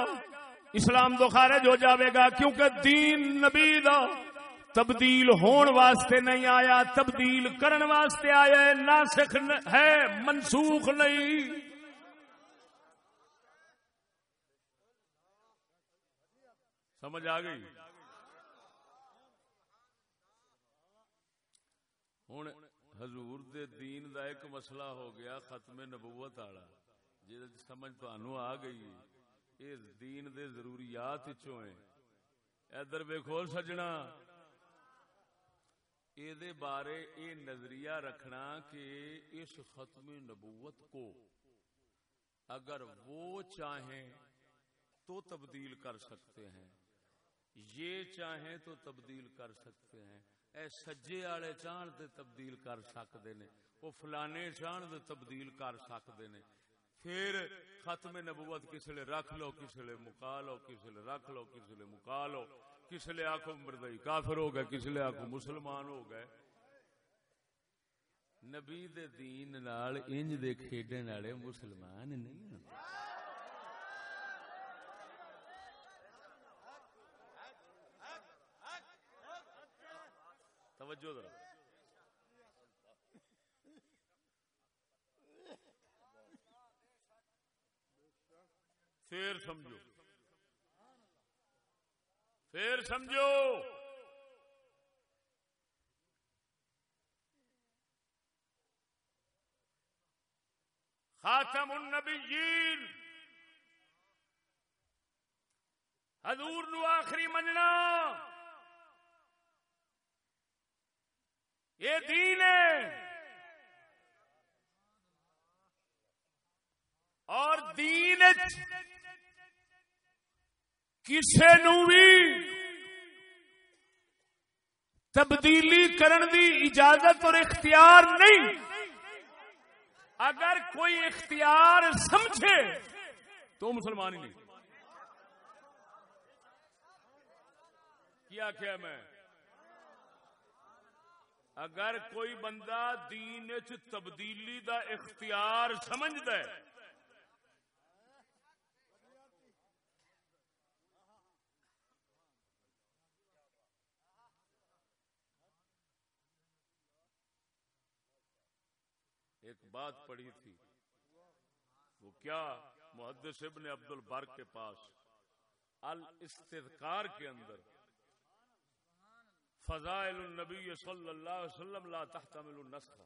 اسلام تو خارج ہو جاوے گا۔ کیونکہ دین نبی دا تبدیل ہون واسطے نہیں آیا، تبدیل کرن واسطے آیا ہے۔ ناسخ ہے، منسوخ نہیں۔ سمجھ آ گئی؟ ہوں حضور دے دین دا ایک مسئلہ ہو گیا ختم نبوت والا جی سمجھ تہن آ گئی یہ دین دے ضروریات چو ہیں ادھر ویکو سجنا یہ بارے یہ نظریہ رکھنا کہ اس ختم نبوت کو اگر وہ چاہیں تو تبدیل کر سکتے ہیں یہ چاہیں تو تبدیل کر سکتے ہیں اے سجے والے چاہن تے تبدیل کر سکتے نے۔ وہ فلانے چاہن تے تبدیل کر سکتے نے۔ پھر ختم نبوت کس لیے رکھ لو کس لیے مکا لو کس لیے رکھ لو کس لیے مکا لو۔ کس لیے آخو مردئی کافر ہو گئے کس لیے آخو مسلمان ہو گئے۔ نبی دے دین نال، انج دے کھیڈن والے مسلمان نہیں ہوندے۔ توجہ ذرا۔ پھر سمجھو۔ پھر سمجھو۔ خاتم النبیین۔ حضور نو آخری مننا۔ یہ دین ہے۔ اور دین کسے نو بھی تبدیلی کرن دی اجازت اور اختیار نہیں۔ اگر کوئی اختیار سمجھے تو مسلمان ہی نہیں۔ کیا کیا میں؟ اگر کوئی بندہ دین چ تبدیلی دا اختیار سمجھد ایک بات پڑھی تھی، وہ کیا محدث ابن عبد البر کے پاس، الاستذکار کے اندر فضائل النبی صلی اللہ علیہ وسلم لا تحتمل النسخ.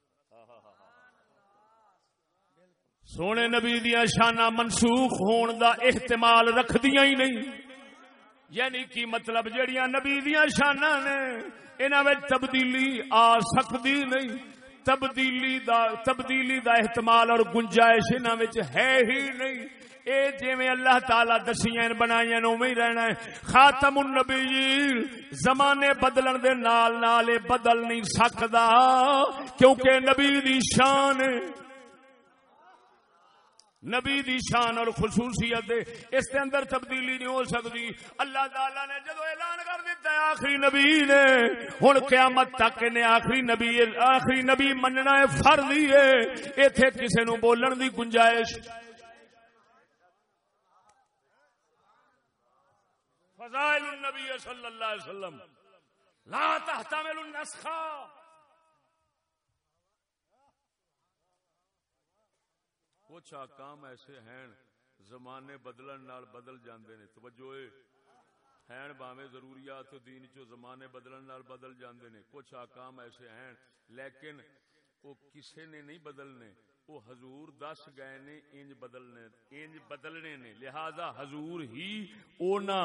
سونے نبی دیا شانہ منسوخ ہون دا احتمال رکھ دیا ہی نہیں. یعنی کی مطلب جڑیاں نبی دیا شانہ نے انہاں وچ تبدیلی آ سکتی نہیں. تبدیلی دا تبدیلی دا احتمال اور گنجائش انہاں وچ ہے ہی نہیں. اے جویں اللہ تعالی دسیاں بنائیاں اوویں ہی رہنا ہے۔ خاتم النبیین، زمانے بدلن دے نال نال اے بدل نہیں سکدا، کیونکہ نبی دی شان نبی دی شان اور خصوصیت دے اس کے اندر تبدیلی نہیں ہو سکتی اللہ تعالی نے جدو اعلان کر دیتا ہے، آخری نبی نے۔ ہن قیامت تک نے آخری نبی آخری نبی مننا ہے فرض ہی ہے۔ ایتھے کسے نو بولن دی گنجائش۔ فضائل النبی صلی اللہ علیہ وسلم۔ لا تحتمل النسخہ کچھ آکام ایسے ہیں، زمانے بدلن نال بدل جاندے نے۔ توجہ اے۔ ہیں باویں ضروریات دین چو زمانے بدلن نال بدل جاندے نے۔ کچھ آکام ایسے ہیں، لیکن وہ کسے نے نہیں بدلنے۔ وہ حضور دس گئے نے، انج بدلنے انج بدلنے نے۔ لہذا حضور ہی اونا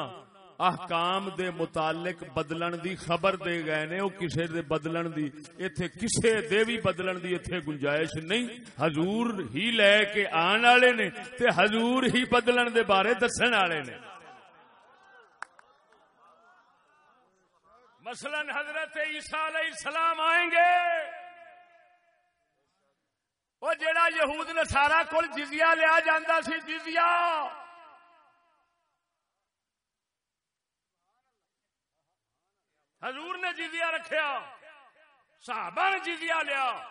احکام دے متعلق بدلن دی خبر دے گئے نے وہ کسے دے بدلن دی، ایتھے کسے دے بھی بدلن دی ایتھے گنجائش نہیں۔ حضور ہی لے کے آن والے نے تے حضور ہی بدلن دے بارے دسن والے نے۔ مثلا حضرت عیسیٰ علیہ السلام آئیں گے۔ وہ جڑا یہود نے سارا کل جزیا لیا جاندہ سی جزیا حضور نے جزیا رکھیا، صحابہ نے جزیا لیا۔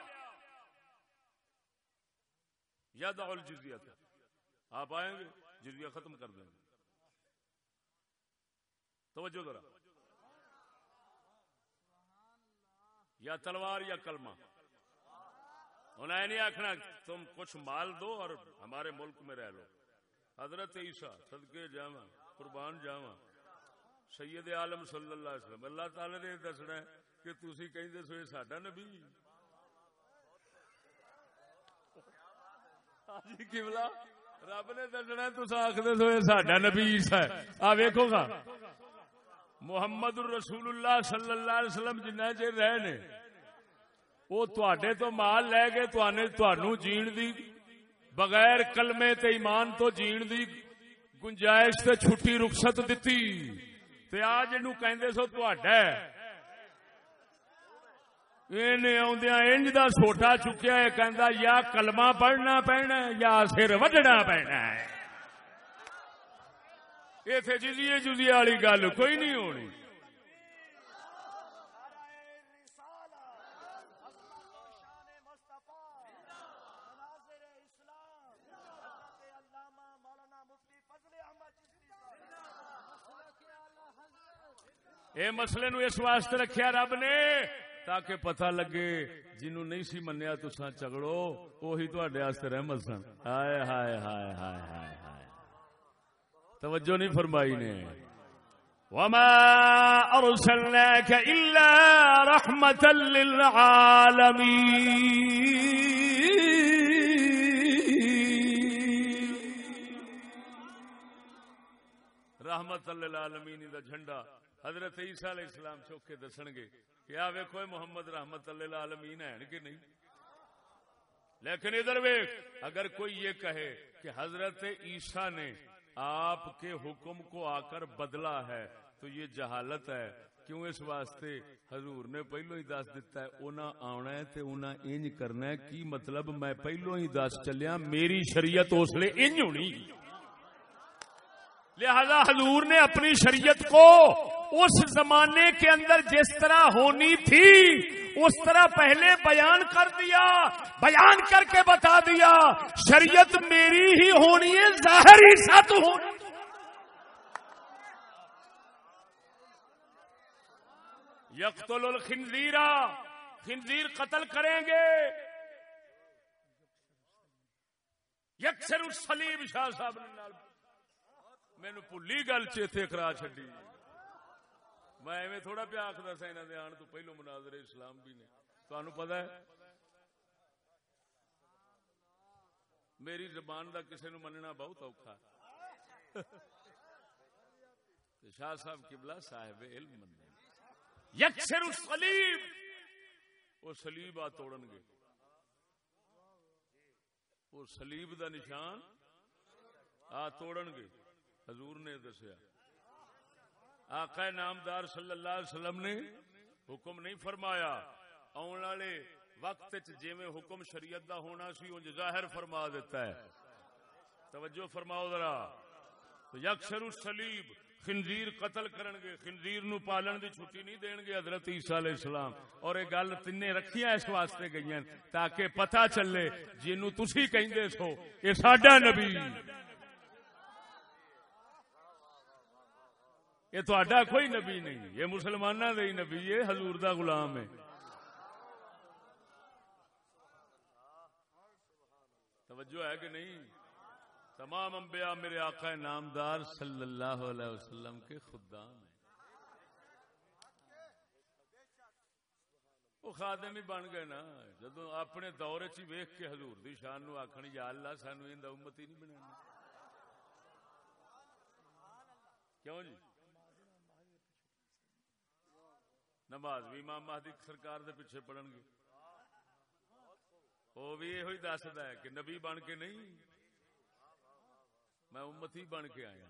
یاد الجزیا تھا آپ آئیں گے جزیا ختم کر دیں گے۔ توجہ ذرا۔ یا تلوار یا کلمہ۔ انہیں نہیں آخنا تم کچھ مال دو اور ہمارے ملک میں رہ لو۔ حضرت عیسیٰ، صدقے جاوا قربان جاوا سید عالم صلی اللہ علیہ وسلم، اللہ تعالی نے دسنا کہ تھی کہیں سو یہ ساڈا نبی۔ کملا رب نے دسنا تو آخر سو یہ ساڈا نبی عیسیٰ ہے۔ آ ویکو گا۔ محمد الرسول اللہ صلی اللہ علیہ وسلم جنہ چر رہے نے وہ تواڈے تو مال لے گئے تھانو جین دی بغیر کلمے تے ایمان تو جین دی گنجائش تے چھٹی رخصت دتی تے آج اینو کہندے سو تواڈا اینے اوندیاں انج دا سوٹا چکیا ہے کہندا یا کلمہ پڑھنا پینا ہے یا سر وڈنا پینا ہے ایتھے جزیے جزیے والی گل کوئی نہیں ہونی اے مسئلے نو اس واسطے رکھیا رب نے تاکہ پتہ لگے جنو نہیں سی منیا تسا چگڑو وہی تواڈے واسطے رحمت سن۔ ہائے ہائے ہائے ہائے ہائے ہائے۔ توجہ نہیں فرمائی نے۔ وما ارسلناك الا رحمة للعالمين۔ رحمت للعالمین دا جھنڈا۔ حضرت عیسیٰ علیہ السلام چوکے دسن گے کیا ویکو محمد رحمت اللہ عالمین ہے کہ نہیں؟ لیکن ادھر ویک اگر کوئی یہ کہے کہ حضرت عیسیٰ نے آپ کے حکم کو آ کر بدلا ہے تو یہ جہالت ہے۔ کیوں اس واسطے؟ حضور نے پہلو ہی دس دیتا ہے، اونا آنا ہے تے اونا انج کرنا ہے۔ کی مطلب میں پہلو ہی دس چلیا، میری شریعت اس لیے انج ہونی۔ لہذا حضور نے اپنی شریعت کو اس زمانے کے اندر جس طرح ہونی تھی، اس طرح پہلے بیان کر دیا، بیان کر کے بتا دیا، شریعت میری ہی ہونی ہے، ظاہر ہی سات ہونی یقتل الخنزیرہ خنزیر قتل کریں گے۔ یکسر السلیم شاہ صاحب نے مینو پلی گل چیتے کرا چڈی میں ایویں تھوڑا پیا آخر سا انہوں نے آن تو پہلو مناظر اسلام بھی نے تمہیں پتا ہے میری زبان دا کسی نو مننا بہت اوکھا شاہ صاحب قبلہ صاحب علم مننے یکسر الصلیب وہ سلیب آ توڑن گے وہ سلیب دا نشان آ توڑن گے حضور نے دسیا۔ آقا نامدار صلی اللہ علیہ وسلم نے حکم نہیں فرمایا۔ آن والے وقت جیویں حکم شریعت دا ہونا سی انج ظاہر فرما دیتا ہے۔ توجہ فرماؤ ذرا۔ تو یکسر السلیب خنزیر قتل کرن گے۔ خنزیر نو پالن دی چھٹی نہیں دین گے حضرت عیسیٰ علیہ السلام۔ اور یہ گل تین رکھیاں اس واسطے گئی ہیں تاکہ پتہ چلے جنو تسی کہندے سو، یہ ساڈا نبی۔ یہ تو کوئی نبی نہیں، یہ مسلمانوں کا ہی نبی ہے، حضور دا غلام ہے۔ توجہ ہے کہ نہیں؟ تمام انبیاء میرے آقا نامدار صلی اللہ علیہ وسلم کے خدام ہیں۔ وہ خادم ہی بن گئے نا، جدو اپنے دور چ ویخ کے حضور دی شان نو آخن یا اللہ سانو ان امت ہی نہیں بنا کیوں جی؟ نماز بھی امام مہدی سرکار دے پیچھے پڑھن گے۔ وہ بھی یہ دستا ہے کہ نبی بن کے نہیں، میں امتی بن کے آیا۔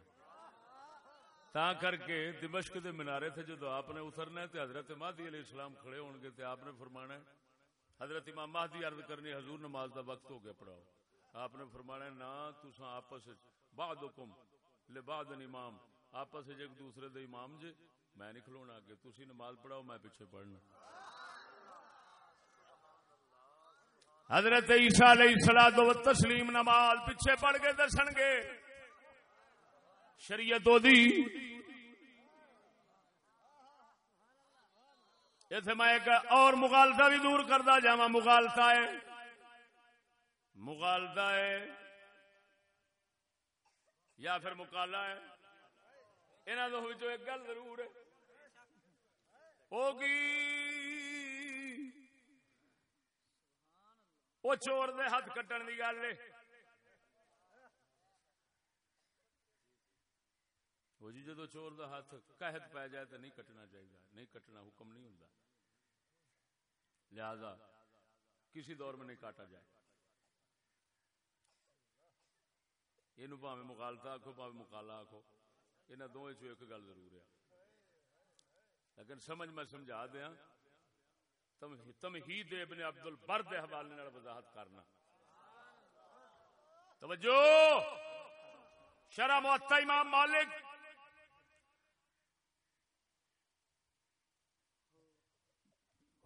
تا کر کے دمشق دے منارے تھے جدو آپ نے اترنا ہے تو حضرت مہدی علیہ السلام کھڑے ہون گے تو آپ نے فرمانا ہے، حضرت امام مہدی عرض کرنی حضور نماز دا وقت ہو گیا پڑھاؤ۔ آپ نے فرمانا ہے، نا تسا آپس بعد حکم لبعد امام، آپس ایک دوسرے دے امام جے۔ میں نہیں کھلونا اگے تسی نماز پڑھاؤ، میں پیچھے پڑھنا۔ حضرت عیسیٰ علیہ السلام و تسلیم نماز پیچھے پڑھ کے دسن گے۔ شریعت دی۔ اتنے میں ایک اور مغالتا بھی دور کرتا جا مغالتا ہے۔ مغالتا ہے۔ یا پھر مکالا ہے۔ انہوں ایک گل ضرور ہے۔ ہوگی۔ وہ چور دے ہاتھ کٹن کی گل وہ جی جدو چور دا ہاتھ قحط پی جائے تو نہیں کٹنا چاہیے، نہیں کٹنا حکم نہیں ہوں لہذا کسی دور میں نہیں کاٹا جائے۔ یہ پاوے مکالتا آخو پاوے مکالا آخو یہاں دونوں چو ایک گل ضرور ہے۔ لیکن سمجھ میں سمجھا دیا تمہید ابن عبد البر دے حوالے وضاحت کرنا۔ توجہ! شرح معطا امام مالک۔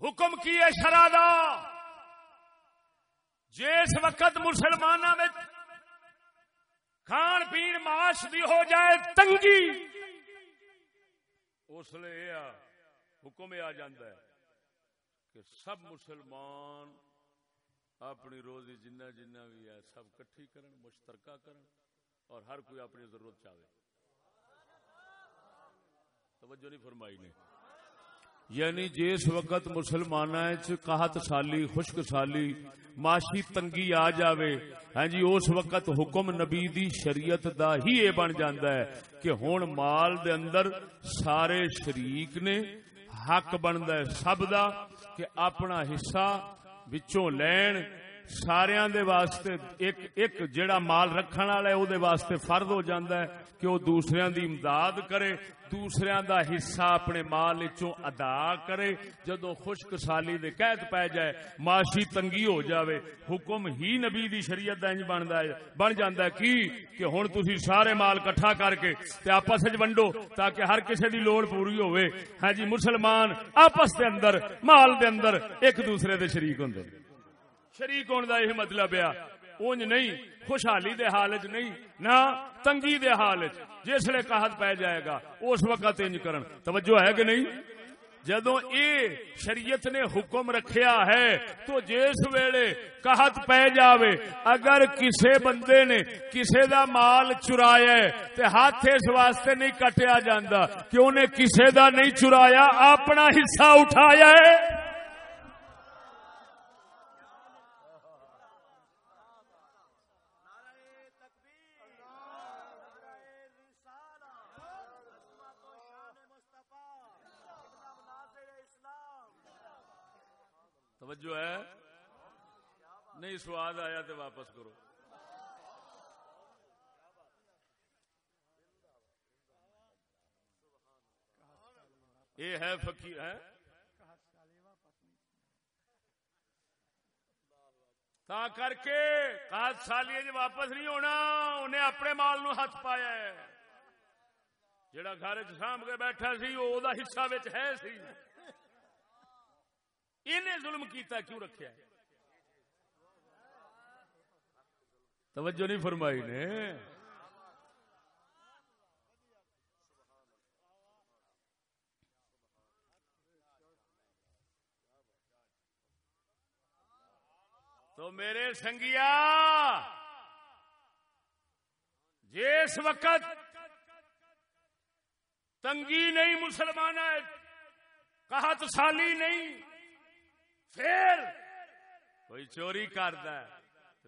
حکم کیے شرح دا؟ جس وقت مسلمان کھان پین معاش دی ہو جائے تنگی اس لیے حکم آ جاندہ ہے کہ سب مسلمان اپنی روزی جنہ جنہ بھی ہے، سب کٹھی کرن، مشترکہ کرن اور ہر کوئی اپنی ضرورت چاہے۔ توجہ نہیں فرمائی نے۔ یعنی جس وقت مسلمان قحط سالی، خشک سالی، معاشی تنگی آ جاوے ہاں جی اس وقت حکم نبی دی شریعت دا ہی یہ بن جاندا ہے کہ ہن مال دے اندر سارے شریک نے حق بندا ہے، سب دا، کہ اپنا حصہ وچوں لین سارے دے واسطے ایک ایک جڑا مال رکھن والا ہے، او دے واسطے فرض ہو جاندا ہے کہ وہ دوسریاں دی امداد کرے، دوسریاں دا حصہ اپنے مال چوں ادا کرے۔ جدو خشک سالی دے قید پی جائے، معاشی تنگی ہو جاوے، حکم ہی نبی دی شریعت انج بندا ہے، بن جاندا ہے کی؟ کہ ہن تسی سارے مال کٹھا کر کے تے آپس وچ ونڈو تاکہ ہر کسے دی لوڑ پوری ہوے ہاں جی مسلمان آپس دے اندر، مال دے اندر ایک دوسرے دے شریک ہوندے۔ شریک ہون دا یہ مطلب ہے۔ اونج نہیں، خوشحالی دے حال چ نہیں، نہ تنگی دے حال چ جس لے قحط پی جائے گا، اس وقت انج کرن۔ توجہ ہے کہ نہیں؟ جدو یہ شریعت نے حکم رکھیا ہے، تو جس ویلے کہت پی جاوے، اگر کسے بندے نے کسے دا مال چرایا ہے، تے ہاتھ اس واسطے نہیں کٹیا جاندا کہ انہیں کسے دا نہیں چرایا، اپنا حصہ اٹھایا ہے۔ توجہ ہے؟ نہیں، سواد آیا تو واپس کرو۔ یہ ہے فقیر ہے تا کر کے کہت سالی جی واپس نہیں ہونا، انہیں اپنے مال نو ہاتھ پایا ہے۔ جڑا گھر چ سام کے بیٹھا سی، وہ حصہ ہے سی۔ انہیں ظلم کیتا کیوں رکھیا ہے؟ توجہ نہیں فرمائی نے۔ تو میرے سنگیا، جس وقت تنگی نہیں مسلمان کہا تو سالی نہیں پھر کوئی چوری کرد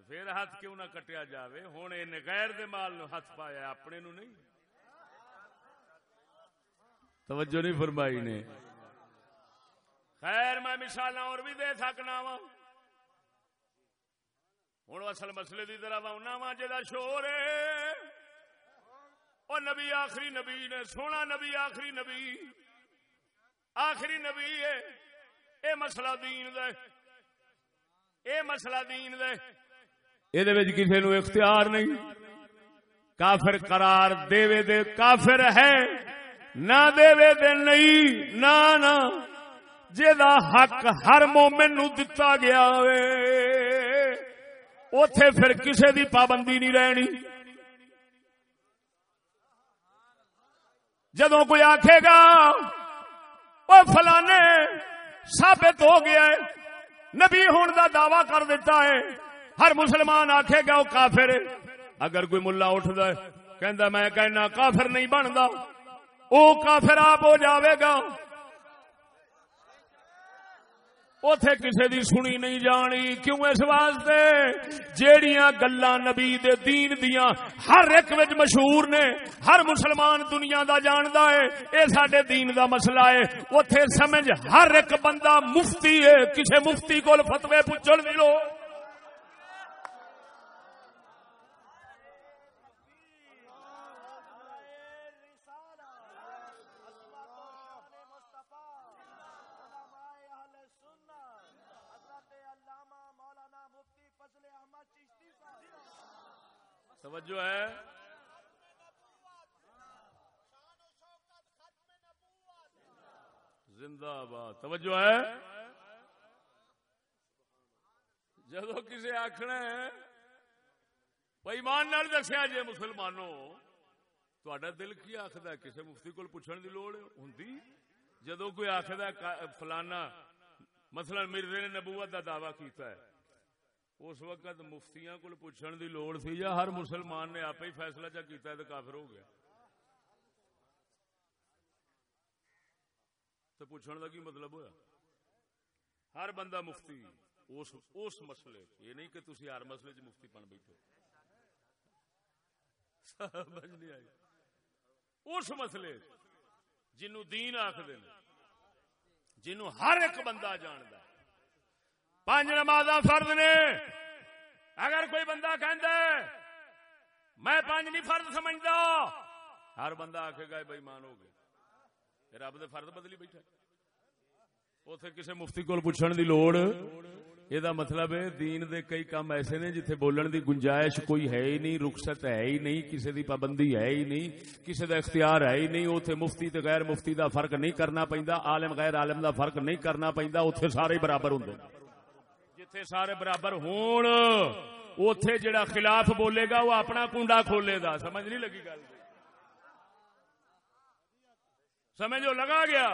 پھر ہاتھ کیوں نہ کٹیا جاوے؟ ہوں یہ غیر دے مال نو ہاتھ پایا اپنے نو نہیں۔ توجہ نہیں فرمائی نے۔ خیر، میں مثال اور بھی دے سکنا وا ہوں اصل مسئلے کی طرح آنا وا جا شور اور نبی، آخری نبی نے، سونا نبی، آخری نبی۔ آخری نبی ہے اے مسئلہ دین دے۔ اے مسئلہ دین دے۔ یہ کسی نو اختیار نہیں۔ کافر قرار دے دے کافر ہے۔ نہ دے دے نہیں، نہ نہ۔ جا حق ہر مومن نو دتا گیا وے۔ اتے پھر کسے دی پابندی نہیں رہنی۔ جدو کوئی آکھے گا وہ فلانے ثابت ہو گیا ہے۔ نبی ہون دا دعوی کر دیتا ہے۔ ہر مسلمان آکھے گا وہ کافر ہے۔ اگر کوئی ملا اٹھ دے کہندا میں کہنا کافر نہیں بندا۔ او کافر آپ ہو جاوے گا۔ اتے کسی دی سنی نہیں جانی۔ کیوں اس واسطے؟ جیڑیاں گلا نبی دے دین دیاں ہر ایک وچ مشہور نے، ہر مسلمان دنیا دا جاندا ہے، اے ساڈے دین دا مسئلہ ہے۔ اوتھے سمجھ ہر ایک بندہ مفتی ہے، کسے مفتی کول فتوی پوچھن دی لو۔ توجہ ہے۔ زندہ باد توجہ ہے۔ جدو کسی آخنا ایمان نال دسیا جی مسلمانوں تا دل کی آخر کسی مفتی کو پوچھنے کی لوڑ ہوں جدو کوئی آخر فلانا، مثلا مرزے نے نبوت کا دعوی کیتا ہے اس وقت مفتیاں کو پوچھنے دی لوڑ تھی یا ہر مسلمان نے آپ ہی فیصلہ چا کیتا ہے تو کافر ہو گیا؟ تو پوچھنے کا کی مطلب ہوا ہر بندہ مفتی اس, اس مسئلے یہ نہیں کہ تھی ہر مسئلے چ مفتی بن بیٹھے سمجھ نہیں آئی۔ اس مسئلے جنو دین آخر جنو ہر ایک بندہ جاندہ پانچ نماز فرد نے۔ اگر کوئی بندہ میں پانچ نہیں فرد سمجھتا ہر بندہ آخے گا بھائی مان ہو گئے۔ رب دے فرد بدلی بیٹھا اتے کسی مفتی کو پوچھنے دی لوڑ۔ یہ مطلب ہے، دین دے کئی کام ایسے نے جتھے بولن دی گنجائش کوئی ہے ہی نہیں، رخصت ہے ہی نہیں کسی دی پابندی ہے ہی نہیں کسی دا اختیار ہے ہی نہیں۔ اتنے مفتی تے غیر مفتی دا فرق نہیں کرنا پہنتا عالم غیر عالم دا فرق نہیں کرنا پہنتا اتنے سارے برابر ہوں جتھے سارے برابر ہون اتے جڑا خلاف بولے گا وہ اپنا کنڈا کھولے گا سمجھ نہیں لگی گل سمجھو لگا گیا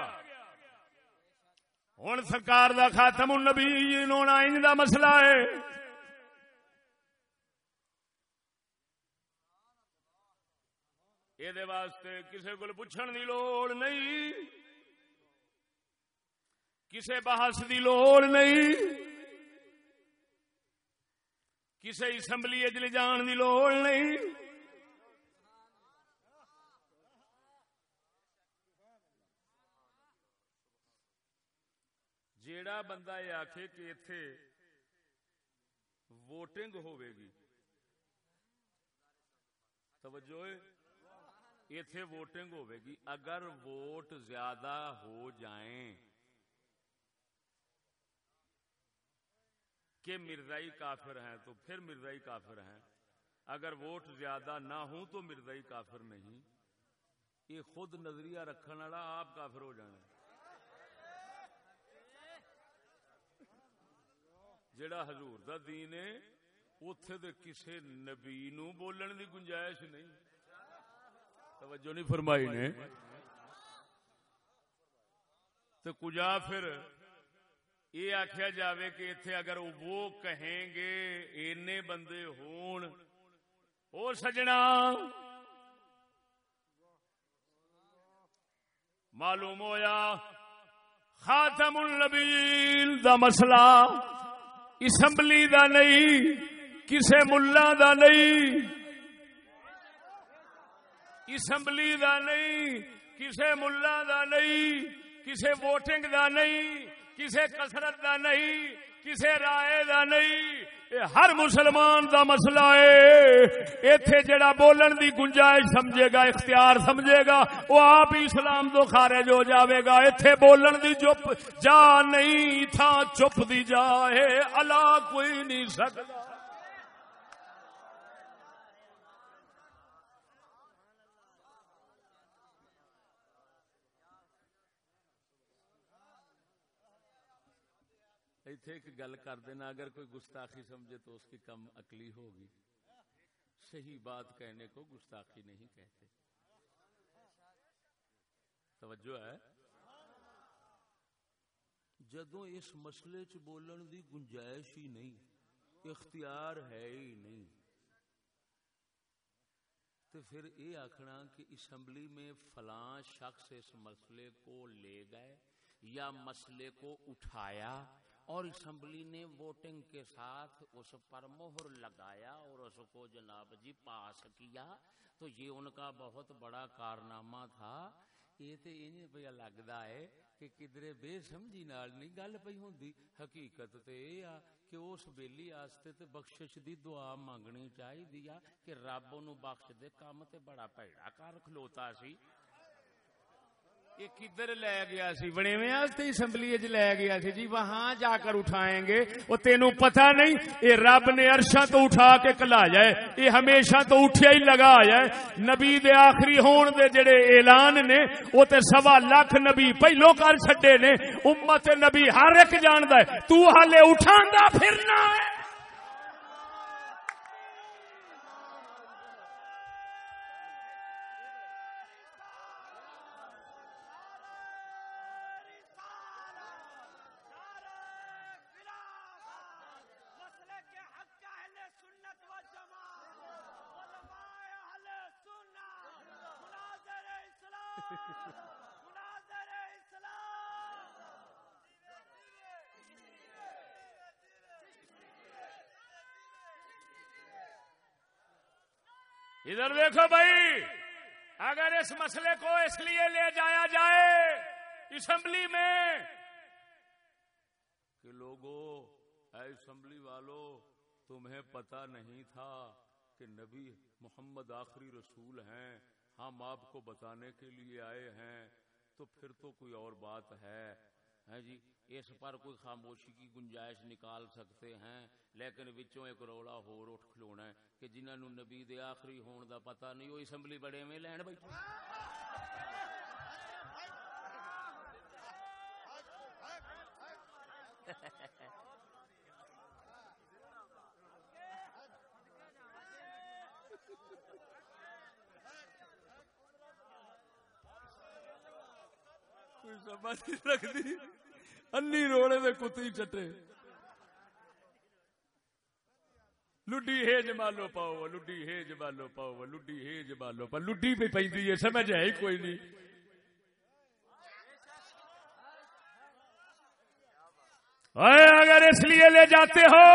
ہوں سرکار دا خاتم النبی ہونا انج دا مسئلہ ہے یہ واسطے کسی کو پوچھن دی لوڑ نہیں کسی بحث دی لوڑ نہیں کسی اسمبلی اجل جان دی لوڑ نہیں۔ جیڑا بندہ یہ آخ کہ اتے ووٹنگ ہوے گی۔ توجہ اتے ووٹنگ ہوے گی۔ اگر ووٹ زیادہ ہو جائیں کہ مرزائی کافر ہیں تو پھر مرزائی کافر ہیں۔ اگر ووٹ زیادہ نہ ہوں تو مرزائی کافر نہیں۔ یہ خود نظریہ رکھنے والا آپ کافر ہو جانا۔ جڑا حضور دا دین ہے اتے تو کسی نبی نو بولن دی گنجائش نہیں۔ توجہ نہیں فرمائی نے۔ تو کجا پھر یہ آخیا جاوے کہ اتے اگر وہ کہیں گے، اینے بندے ہون۔ او سجنا۔ معلوم ہویا خاتم النبیل دا مسئلہ اسمبلی دا نہیں، کسے ملا دا نہیں۔ اسمبلی دا نہیں، کسے ملا دا نہیں، کسے ووٹنگ دا نہیں۔ کسے کسرت دا نہیں، کسے رائے دا نہیں۔ یہ ہر مسلمان دا مسئلہ ہے ایتھے جڑا بولن دی گنجائش سمجھے گا، اختیار سمجھے گا، وہ آپ اسلام تو خارج ہو جاوے گا۔ ایتھے بولن دی چپ جا نہیں تھا، چپ دی جا ہے۔ اللہ کوئی نہیں سکتا۔ ایتھے ایک گل کر دینا، اگر کوئی گستاخی سمجھے تو اس کی کم عقلی ہوگی۔ صحیح بات کہنے کو گستاخی نہیں کہتے۔ توجہ ہے۔ جدو اس مسئلے چ بولن دی گنجائش ہی نہیں، اختیار ہے ہی نہیں۔ تو پھر یہ آخنا کہ اسمبلی میں فلاں شخص اس مسئلے کو لے گئے یا مسئلے کو اٹھایا اور اسمبلی نے ووٹنگ کے ساتھ اس پر مہر لگایا اور اس کو جناب جی پاس کیا، تو یہ ان کا بہت بڑا کارنامہ تھا۔ یہ تو انج پہ لگتا ہے کہ کدرے بے سمجھی نال نہیں گل پئی ہوندی۔ حقیقت تے اے آ کہ اس بیلی آستے تے بخشش دی دعا مانگنی چاہی دیا کہ رب انہوں بخش دے کام تے بڑا پیڑا کار کھلوتا سی۔ یہ کدھر لے گیا سی؟ بڑے اسمبلی لے گیا سی۔ جی وہاں جا کر اٹھائیں گے۔ وہ تینوں پتہ نہیں یہ رب نے عرشا تو اٹھا کے کلا جائے۔ یہ ہمیشہ تو اٹھیا ہی لگا جائے۔ نبی دے آخری ہون دے جڑے اعلان نے، وہ تے سوا لاکھ نبی پہلو کر چھڈے نے۔ امت نبی ہر ایک جاندا ہے۔ تو حالے اٹھاندا پھرنا ہے۔ ادھر دیکھو بھائی، اگر اس مسئلے کو اس لیے لے جایا جائے اسمبلی میں کہ لوگوں اے اسمبلی والوں تمہیں پتا نہیں تھا کہ نبی محمد آخری رسول ہیں، ہم آپ کو بتانے کے لیے آئے ہیں، تو پھر تو کوئی اور بات ہے۔ جی؟ اس پر کوئی خاموشی کی گنجائش نکال سکتے ہیں، لیکن وچوں ایک رولا ہور اٹھ کھلونا ہے کہ جنہاں نو نبی دے آخری ہون دا پتہ نہیں، وہ اسمبلی بڑے میں لین بیٹھے۔ کوئی سمجھ انی روڑے دے کتی چٹے۔ لڈی ہے جمالو پاؤ لڈی ہے جمالو پاؤ لڈی ہے جمالو پاؤ۔ لڈی پہ پی سمجھ ہے ہی کوئی نہیں۔ اے اگر اس لیے لے جاتے ہو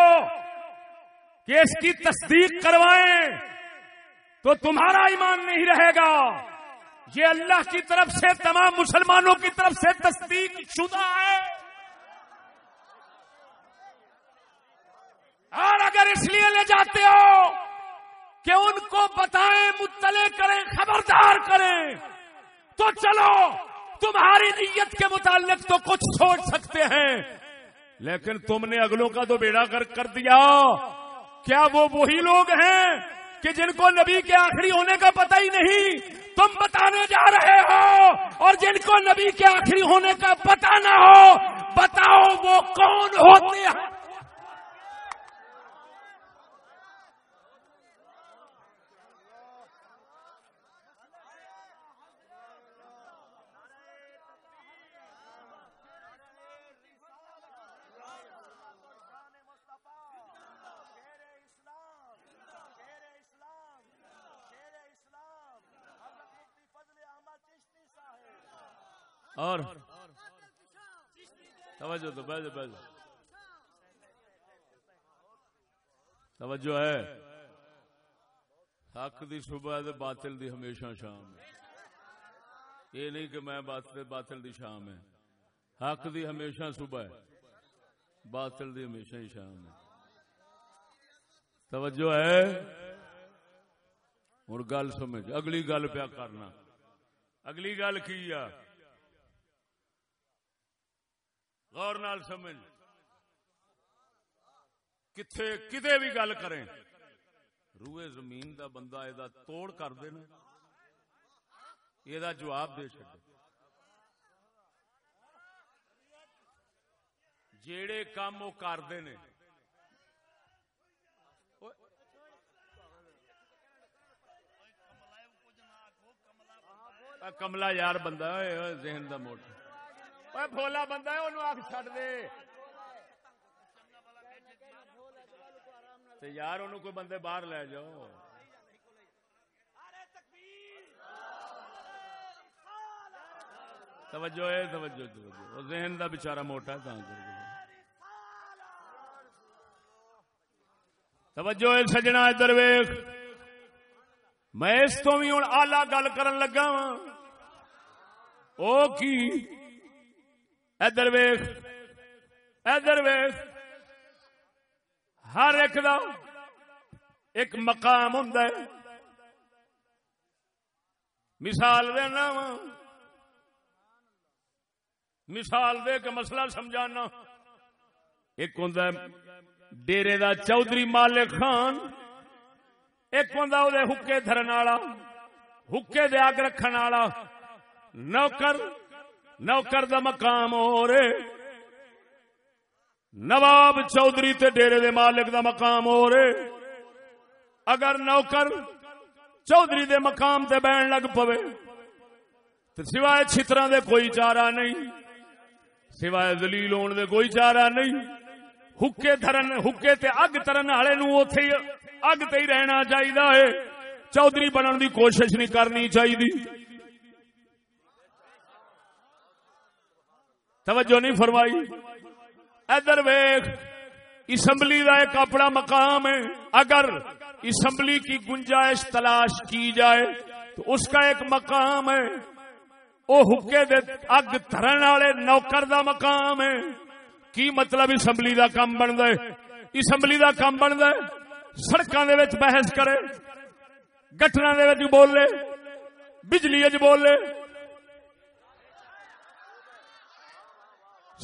کہ اس کی تصدیق کروائیں تو تمہارا ایمان نہیں رہے گا۔ یہ اللہ کی طرف سے، تمام مسلمانوں کی طرف سے تصدیق شدہ ہے۔ اور اگر اس لیے لے جاتے ہو کہ ان کو بتائیں، مطلع کریں، خبردار کریں، تو چلو، تمہاری نیت کے متعلق تو کچھ سوچ سکتے ہیں۔ لیکن تم نے اگلوں کا تو بیڑا کر کر دیا۔ کیا وہ وہی لوگ ہیں کہ جن کو نبی کے آخری ہونے کا پتہ ہی نہیں، تم بتانے جا رہے ہو، اور جن کو نبی کے آخری ہونے کا پتہ نہ ہو، بتاؤ وہ کون ہوتے ہیں؟ اور توجہ تو بیجو بیجو توجہ ہے۔ حق دی صبح ہے باطل دی ہمیشہ شام ہے۔ یہ نہیں کہ میں باطل باطل دی شام ہے۔ حق دی ہمیشہ صبح ہے۔ باطل دی ہمیشہ ہی شام ہے۔ توجہ ہے۔ ہوں گل سمجھ۔ اگلی گل پیا کرنا۔ اگلی گل کی ہے؟ غور نال سمجھ۔ کتھے، کدے بھی گل کریں۔ روئے زمین دا بندہ یہ توڑ کر دے یہ جواب دے چڈے جیڑے کام وہ کرتے نے۔ کملا یار بندہ ذہن دا موٹا۔ بولا بندہ آگ چڈ دے یار ان کوئی بندے باہر لے جاؤ توجہ ہے توجہ توجہ وہ ذہن دا بچارا موٹا ہے تاں کر توجہ ہے سجنا ادھر ویخ میں اس تو بھی ہوں آلہ گل کرن لگا وا او کی ادھر ویخ ادھر ویخ ہر ایک دا ایک مقام ہوں مثال دینا وا۔ مثال دے کے مسئلہ سمجھانا۔ ایک ہوں ڈیرے دا چودھری مالک خان، ایک ہوں حکے دھرن والا، حکے دے اگ رکھن والا، نوکر نوکر دا مقام ہو رے نواب چودھری تے ڈیرے دے مالک دا مقام ہو رے اگر نوکر چودھری دے مقام تے بہن لگ پوے تو سوائے چھترا دے کوئی چارہ نہیں، سوائے دلیل ہون دے کوئی چارہ نہیں۔ حکے دھرن حکے تے اگ ترن والے نو اوتھے اگ تے ہی رہنا چاہیے چودھری بنن دی کوشش نہیں کرنی چاہیے توجہ نہیں فرمائی۔ ادھر ویخ اسمبلی کا ایک اپنا مقام ہے۔ اگر اسمبلی کی گنجائش تلاش کی جائے، تو اس کا ایک مقام ہے۔ وہ حکے دے اگ تھرن والے نوکر دا مقام ہے۔ کی مطلب اسمبلی دا کام بن ہے؟ اسمبلی دا کام بن ہے، سڑکاں دے وچ بحث کرے گٹنا دے وچ بولے بجلی اج بولے۔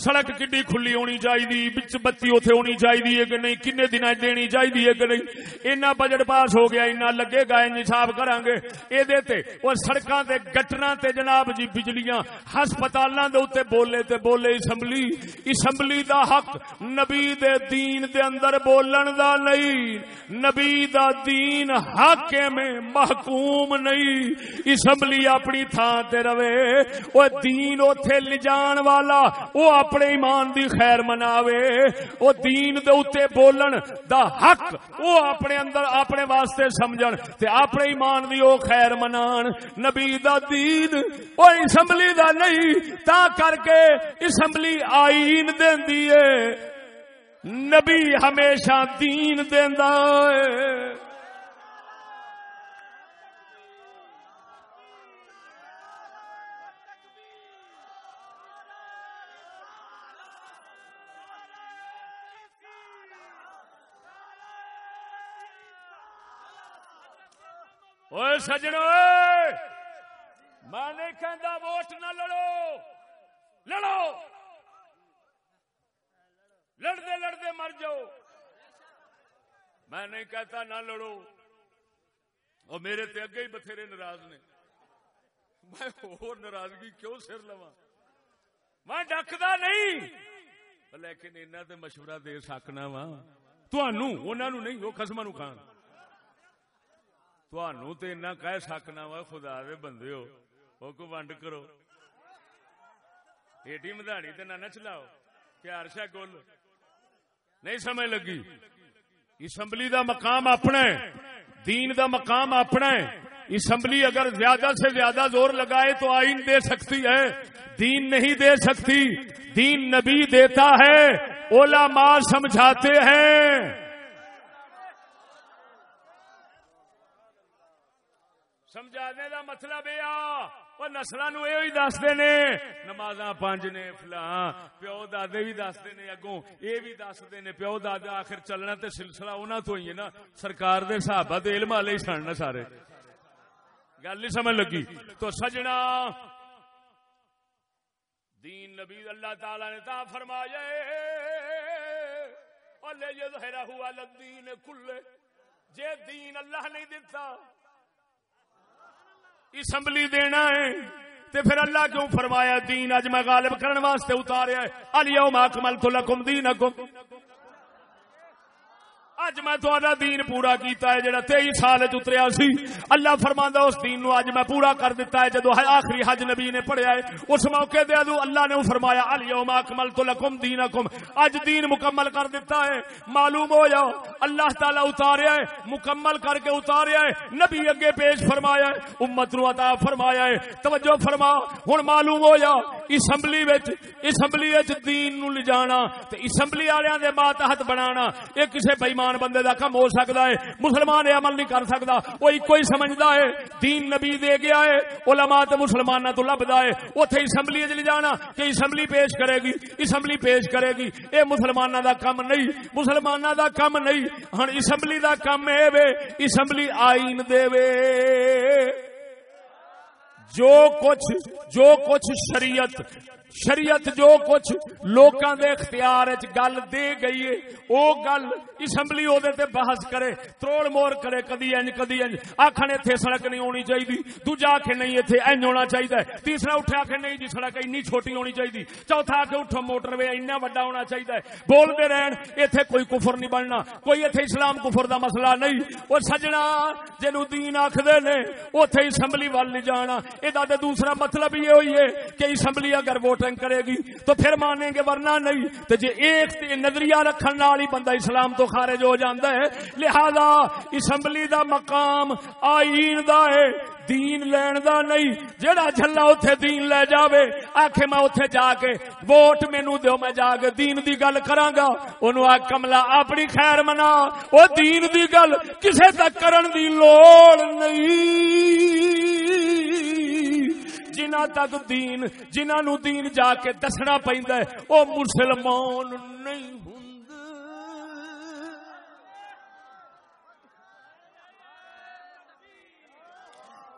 سڑک کڈی کھلی ہونی چاہیے بچ بتی اتنے ہونی چاہیے کہ نہیں؟ کنے دن دینی چاہیے کہ نہیں؟ اینا بجٹ پاس ہو گیا، اینا لگے گا حساب کریں گے یہ اور سڑکاں تے گٹنا تے جناب جی بجلیاں، ہسپتالاں دے اوتے بولے تے بولے اسمبلی۔ اسمبلی دا حق نبی دے دین دے اندر بولن دا نہیں۔ نبی دا دین حق میں محکوم نہیں۔ اسمبلی اپنی تھان تے رہے۔ او دین اوتھے لجان والا او اپنے ایمان دی خیر مناوے او دین دے اتے بولن دا حق او اپنے اندر اپنے واسطے سمجھن تے اپنے ایمان دی او خیر منان۔ نبی دا دین، او اسمبلی دا نہیں، تا کر کے اسمبلی آئین دیندی ہے۔ نبی ہمیشہ دین دیندا ہے۔ اوے سجنو میں نہیں کہندا ووٹ نہ لڑو لڑو لڑتے لڑتے مر جاؤ میں نہیں کہتا نہ لڑو اور میرے تے اگے ہی بتھیرے ناراض نے میں اور ناراضگی کیوں سر لوا میں ڈکدا نہیں لیکن انہاں تے مشورہ دے سکنا وا تانوں انہاں نو نہیں وہ قسماں نو کھان تانوں تے انہاں کہہ سکنا وا خدا دے بندے ہو وہ کو ونڈ کرو ایٹی مداڑی تے نہ نہ چلاؤ پیار شا گول نہیں سمجھ لگی اسمبلی دا مقام اپنا ہے دین دا مقام اپنا ہے اسمبلی اگر زیادہ سے زیادہ زور لگائے تو آئین دے سکتی ہے دین نہیں دے سکتی دین نبی دیتا ہے علماء سمجھاتے ہیں سمجھانے دا مطلب یہ وہ نسل نو یہ دستے نے نماز پانچ نے، فلاں پیو دادے بھی دستے نے، اگوں یہ بھی دستے نے، پیو دادا آخر چلنا تے سلسلہ انہوں تو ہی ہے نا۔ سرکار دے صحابہ دے علم والے ہی سن سارے۔ گل نہیں سمجھ لگی۔ تو سجنا، دین نبی اللہ تعالی نے تا فرمایا اللہ یہ ہوا لدین کلے، جے دین اللہ نہیں دیتا اسمبلی دینا ہے۔ تے پھر اللہ کیوں فرمایا دین اج میں غالب کرنے واسطے اتاریا ہے؟ الیوم اکملت لکم دینکم۔ اج میں تھوڑا دین پورا کیتا ہے جڑا 23 سال وچ اتریا سی۔ اللہ فرماندا اس دین نو اج میں پورا کر دیتا ہے۔ جدو آخری حج نبی نے پڑھیا ہے، اس موقع دے ادو اللہ نے فرمایا، الیوم اکملت لکم دینکم اج دین مکمل کر دیتا ہے۔ معلوم ہو جاؤ، اللہ تعالی اتاریا ہے، مکمل کر کے اتاریا ہے۔ نبی اگے پیش فرمایا ہے، امت نو عطا فرمایا ہے۔ توجہ فرما، ہن معلوم ہو جاؤ، اسمبلی وچ اسمبلی وچ دین نو لے جانا تے اسمبلی والےاں دے ماتحت بنانا، اے کسے بے ایمان بندے دا کم ہو سکتا ہے، مسلمان یہ عمل نہیں کر سکتا۔ وہ ایک ہی سمجھدا ہے، دین نبی دے گیا ہے، علماء تے مسلماناں تو لبدا ہے۔ اوتھے اسمبلی وچ لے جانا کہ اسمبلی پیش کرے گی، اسمبلی پیش کرے گی۔ اے مسلماناں دا کم نہیں، مسلماناں دا کم نہیں۔ ہن اسمبلی دا کم اے وے، اسمبلی آئین دے وے۔ جو کچھ جو کچھ شریعت شریعت جو کچھ لوکاں دے اختیار وچ گل دے گئی ہے، او گل اسمبلی او دے تے بحث کرے تروڑ موڑ کرے، کدی انج کدی انج۔ آکھن ایتھے سڑک نہیں ہونی چاہیے دوجا آکھے نہیں ایتھے انج ہونا چاہیے تیسرا اٹھے آکھے نہیں جی سڑک اینی چھوٹی ہونی چاہیے چوتھا آکھے اٹھو، موٹر وے اینا بڑا ہونا چاہیے بول دے رہن، ایتھے کوئی کفر نہیں بننا۔ کوئی ایتھے اسلام کفر دا مسئلہ نہیں۔ او سجنا، جنوں دین آکھدے نے، اوتھے اسمبلی ول نہیں جانا۔ اے دا دوسرا مطلب یہ ہوئی ہے کہ اسمبلی اگر ووٹنگ کرے گی تو پھر مانیں گے ورنہ نہیں۔ تو جی ایک نظریہ رکھنے والی بندہ اسلام تو خارج ہو جاتا ہے۔ لہذا اسمبلی دا مقام آئین دا ہے، دین لین دا نہیں۔ جڑا جھلا اوتھے دین لے جاوے، آکھے میں اوتھے جا کے ووٹ مینوں دیو، میں جا کے دین دی گل کراں گا۔ اونوں آ کملا اپنی خیر منا۔ او دین دی گل کسے تک کرن دی لوڑ نہیں۔ جنہ تک دین جنہ نو دین جا کے دسنا پہندا ہے او مسلمان نہیں ہوندے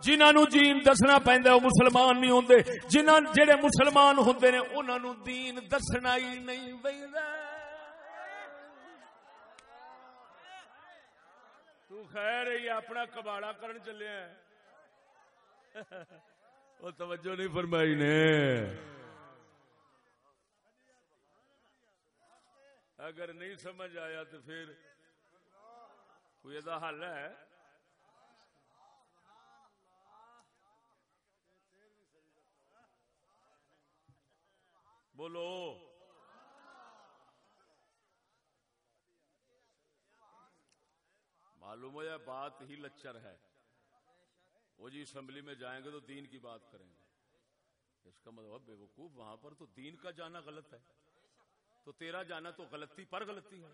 جنہاں نو دین دسنا پہندا ہے او مسلمان نہیں ہوندے جنہاں جڑے مسلمان ہوندے نے انہاں نو دین دسنا ہی نہیں پہندا تو خیر یہ اپنا کباڑا کرن چلے ہیں وہ توجہ نہیں فرمائی نے۔ اگر نہیں سمجھ آیا تو پھر کوئی ادا حل ہے؟ بولو۔ معلوم ہو یا بات ہی لچر ہے۔ وہ جی اسمبلی میں جائیں گے تو دین کی بات کریں گے۔ اس کا مطلب بے وقوف، وہاں پر تو دین کا جانا غلط ہے۔ تو تیرا جانا تو غلطی پر غلطی ہے۔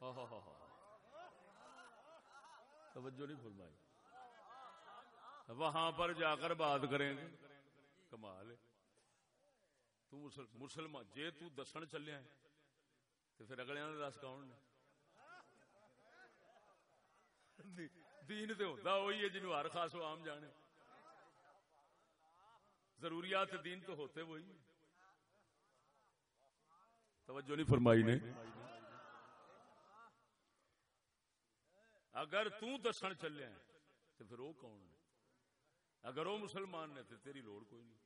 ہاں، ہاں، ہاں، توجہ نہیں فرمائی۔ وہاں پر جا کر بات کریں گے۔ کمال ہے۔ تو مسلمان، جے تو دسن چلیا ہے تو پھر اگلے دس کون نے؟ دین تے ہوتا وہی ہے جنہوں ہر خاص و عام جانے۔ ضروریات دین تو ہوتے وہی۔ توجہ نہیں فرمائی نے۔ اگر تو دسن تو پھر وہ کون نے اگر وہ مسلمان نے تو تیری لوڑ کوئی نہیں۔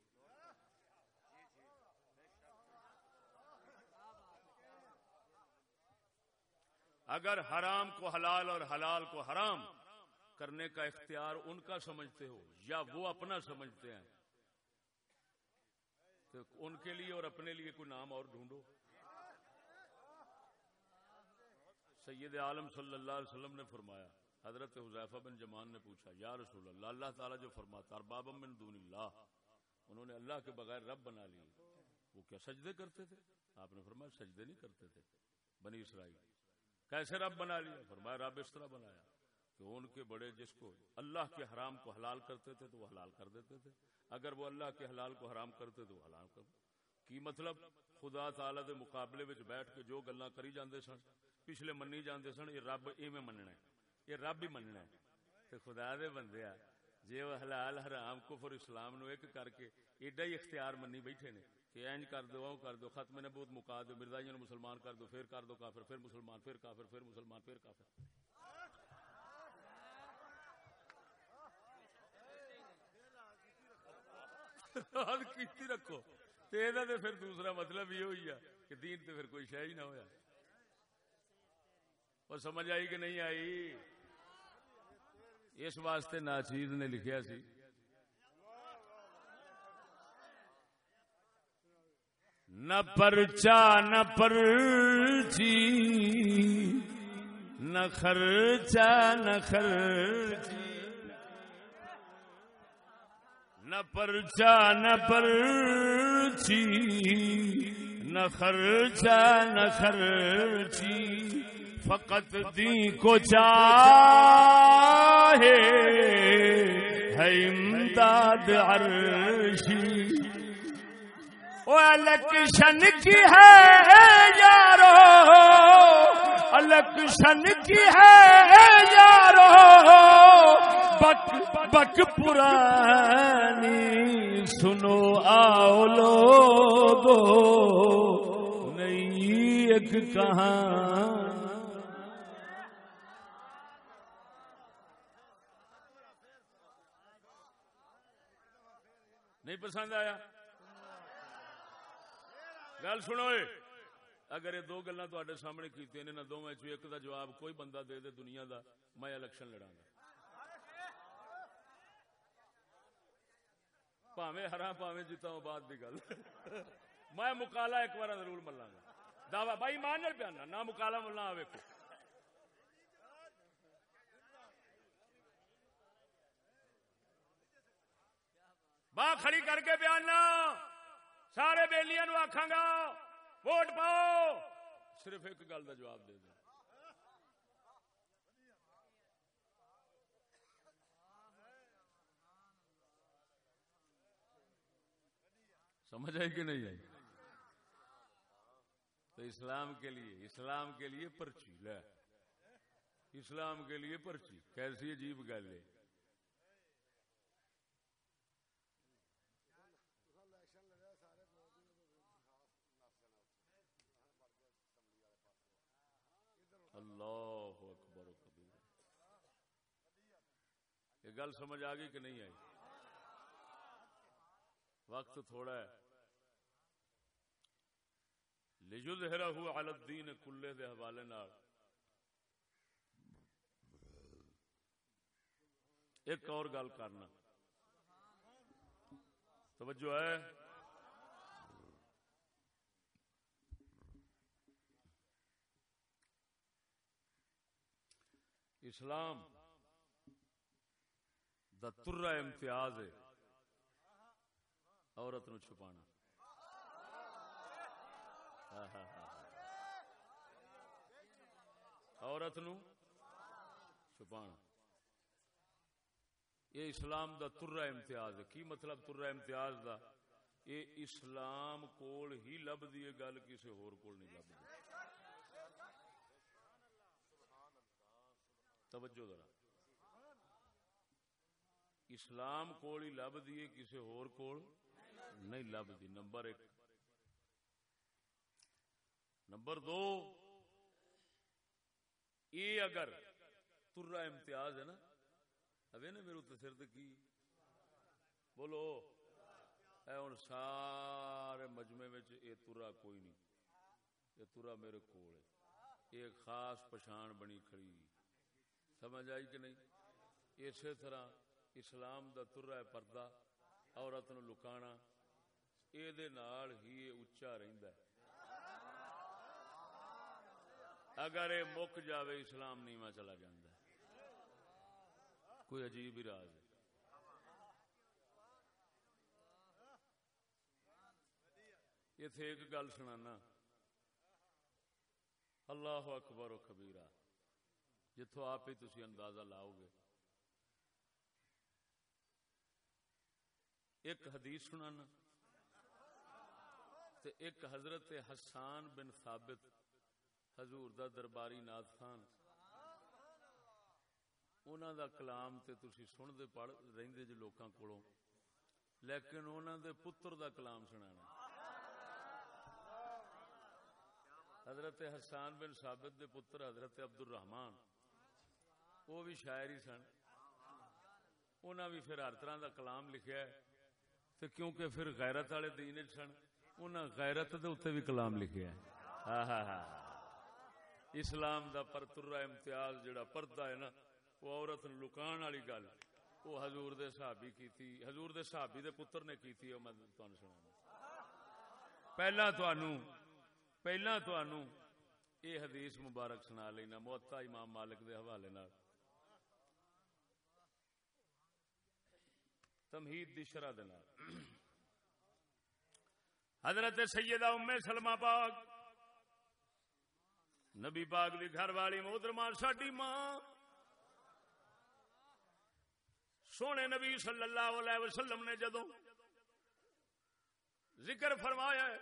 اگر حرام کو حلال اور حلال کو حرام کرنے کا اختیار ان کا سمجھتے ہو یا وہ اپنا سمجھتے ہیں؟ تو ان کے لیے اور اپنے لیے کوئی نام اور ڈھونڈو۔ سید عالم صلی اللہ علیہ وسلم نے فرمایا، حضرت حذیفہ بن جمان نے پوچھا، یا رسول اللہ اللہ تعالیٰ جو فرماتا ارباب من دون اللہ، انہوں نے اللہ کے بغیر رب بنا لیے وہ کیا سجدے کرتے تھے؟ آپ نے فرمایا، سجدے نہیں کرتے تھے، بنی اسرائیل۔ کیسے رب بنا لیا؟ فرمایا، رب اس طرح بنایا۔ کہ ان کے بڑے جس کو اللہ کے حرام کو حلال کرتے تھے تو وہ حلال کر دیتے تھے۔ اگر وہ اللہ کے حلال کو حرام کرتے تو وہ حلال کر کی مطلب؟ خدا تعالی دے مقابلے وچ بیٹھ کے جو گلاں کری جاندے سن، پچھلے منی جاندے سن، یہ رب ایویں مننا ہے۔ یہ رب ہی مننا ہے۔ تے خدا دے بندے آ، جے وہ حلال حرام کفر اسلام نو ایک کر کے ایڈا ہی اختیار منی بیٹھے نے کہ اینج کر دو او کر دو، ختم نبوت مکا دو مرزائیوں مسلمان کر دو، پھر کر دو کافر، پھر مسلمان، پھر کافر، پھر مسلمان، پھر کافر۔ حد کیتی رکھو۔ تے ایدا تے پھر دوسرا مطلب یہ ہوئی ہے کہ دین تے پھر کوئی شے ہی نہ ہویا۔ اور سمجھ آئی کہ نہیں آئی؟ اس واسطے ناچیز نے لکھیا سی۔ نہ پرچا، نہ پرچی، نہ خرچا نہ خرچی۔ نہ پرچا نہ پرچی نہ خرچا نہ خرچی، فقط دی کو چاہے، ہے امداد عرشی۔ وہ الیکشن کی ہے، یارو! الیکشن کی ہے یارو، بک بک پرانی سنو آؤ لوگو نئی ایک کہاں۔ نہیں پسند آیا؟ گل سنو اگر یہ دو گلا تے سامنے کی نہ دونوں چ ایک دا جواب کوئی بندہ دے دے دنیا دا، میں الیکشن لڑا گا۔ پاوے ہرا پاوے جیتا ہوں بعد دی گل۔ میں مکالا ایک بار ضرور ملا گا۔ دعوی، بھائی مان نال پیانا نہ مکالا ملنا آ ویکو باہ کھڑی کر کے بیانا سارے بیلیاں نو آکھاں گا۔ ووٹ پاؤ! صرف ایک گل کا جواب دے دیں سمجھ آئی کہ نہیں آئی؟ تو اسلام کے لیے، اسلام کے لیے پرچی، لے۔ اسلام کے لیے پرچی۔ کیسی عجیب گل ہے اللہ اکبر و کبیر یہ گل سمجھ آ گئی کہ نہیں آئی؟ وقت تھوڑا ہے۔ لِيُظْهِرَهُ عَلَى الدِّينِ کلے دے حوالے نال۔ ایک اور گل کرنا۔ توجہ ہے؟ اسلام دا ترا امتیاز ہے۔ عورت نو چھپانا۔ عورت نو چھپانا۔ یہ اسلام دا ترا امتیاز ہے۔ کی مطلب ترا امتیاز دا؟ یہ اسلام کول ہی لب دی گل کسی ہور کول نہیں لب دی توجہ ذرا۔ اسلام کول ہی لب دی کسی ہور کول نہیں لب دی۔ نمبر ایک۔ نمبر دو یہ اگر ترا امتیاز ہے نا اوے نا میرے سر تے کی؟ بولو، اے ہن سارے مجمع وچ اے ترا کوئی نہیں۔ اے ترا میرے کول ہے۔ یہ خاص پچھان بنی کھڑی۔ سمجھ آئی کہ نہیں؟ اسی طرح اسلام دا ترا ہے پردہ، عورت نو لکانا اے دے نال ہی اچا رہندا ہے۔ اگر یہ مک جاوے، اسلام نیواں چلا جاندا ہے۔ کوئی عجیب ہی راز ہے۔ اتے ایک گل سنانا۔ اللہ اکبر و کبیرہ جتوں آپ ہی تھی اندازہ لاؤ گے۔ ایک حدیث سنانا تے ایک حضرت حسان بن ثابت حضور دا درباری ناد خان۔ انہوں دا کلام تے تسی سن دے پڑھ رہندے جو لوکاں کولوں۔ لیکن انہوں دے پتر دا کلام سنانا۔ حضرت حسان بن ثابت دے پتر حضرت عبد الرحمان وہ بھی شاعر ہی سن۔ انہاں بھی پھر ہر طرح دا کلام لکھیا ہے۔ تے کیونکہ پھر غیرت والے دین وچ سن، انہاں غیرت دے اوتے بھی کلام لکھیا ہے ہاں ہاں اسلام دا پرترا امتیاز جڑا پردہ ہے نا، وہ عورت نو لکان والی گل۔ وہ حضور دے صحابی کیتی، حضور دے صحابی دے پتر نے کیتی، او میں تانوں سنانا پہلا تانوں پہلا تانوں یہ حدیث مبارک سنا لینا موتا امام مالک دے حوالے نال۔ تمہید دی شرح دے حضرت سیدہ ام سلمہ پاک، نبی پاک دی گھر والی محترمہ ساڈی ماں، سونے نبی صلی اللہ علیہ وسلم نے جدو ذکر فرمایا ہے،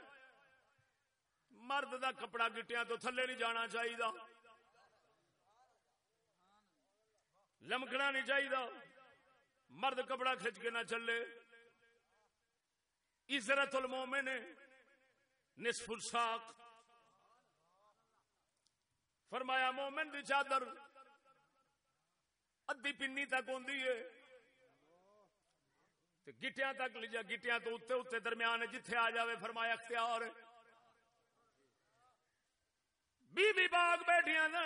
مرد دا کپڑا گٹیاں تو تھلے نہیں جانا چاہیے لمکنا نہیں چاہیے مرد کپڑا کھچ کے نہ چلے۔ عزرت المومن نصف الساق۔ فرمایا، مومن دی چادر ادی پنی تک ہوندی ہے۔ تے گٹیاں تک لجا گٹیاں تو اتنے اتنے درمیان جتھے آ جاوے، فرمایا، اختیار بی بی باغ بیٹھیاں نا۔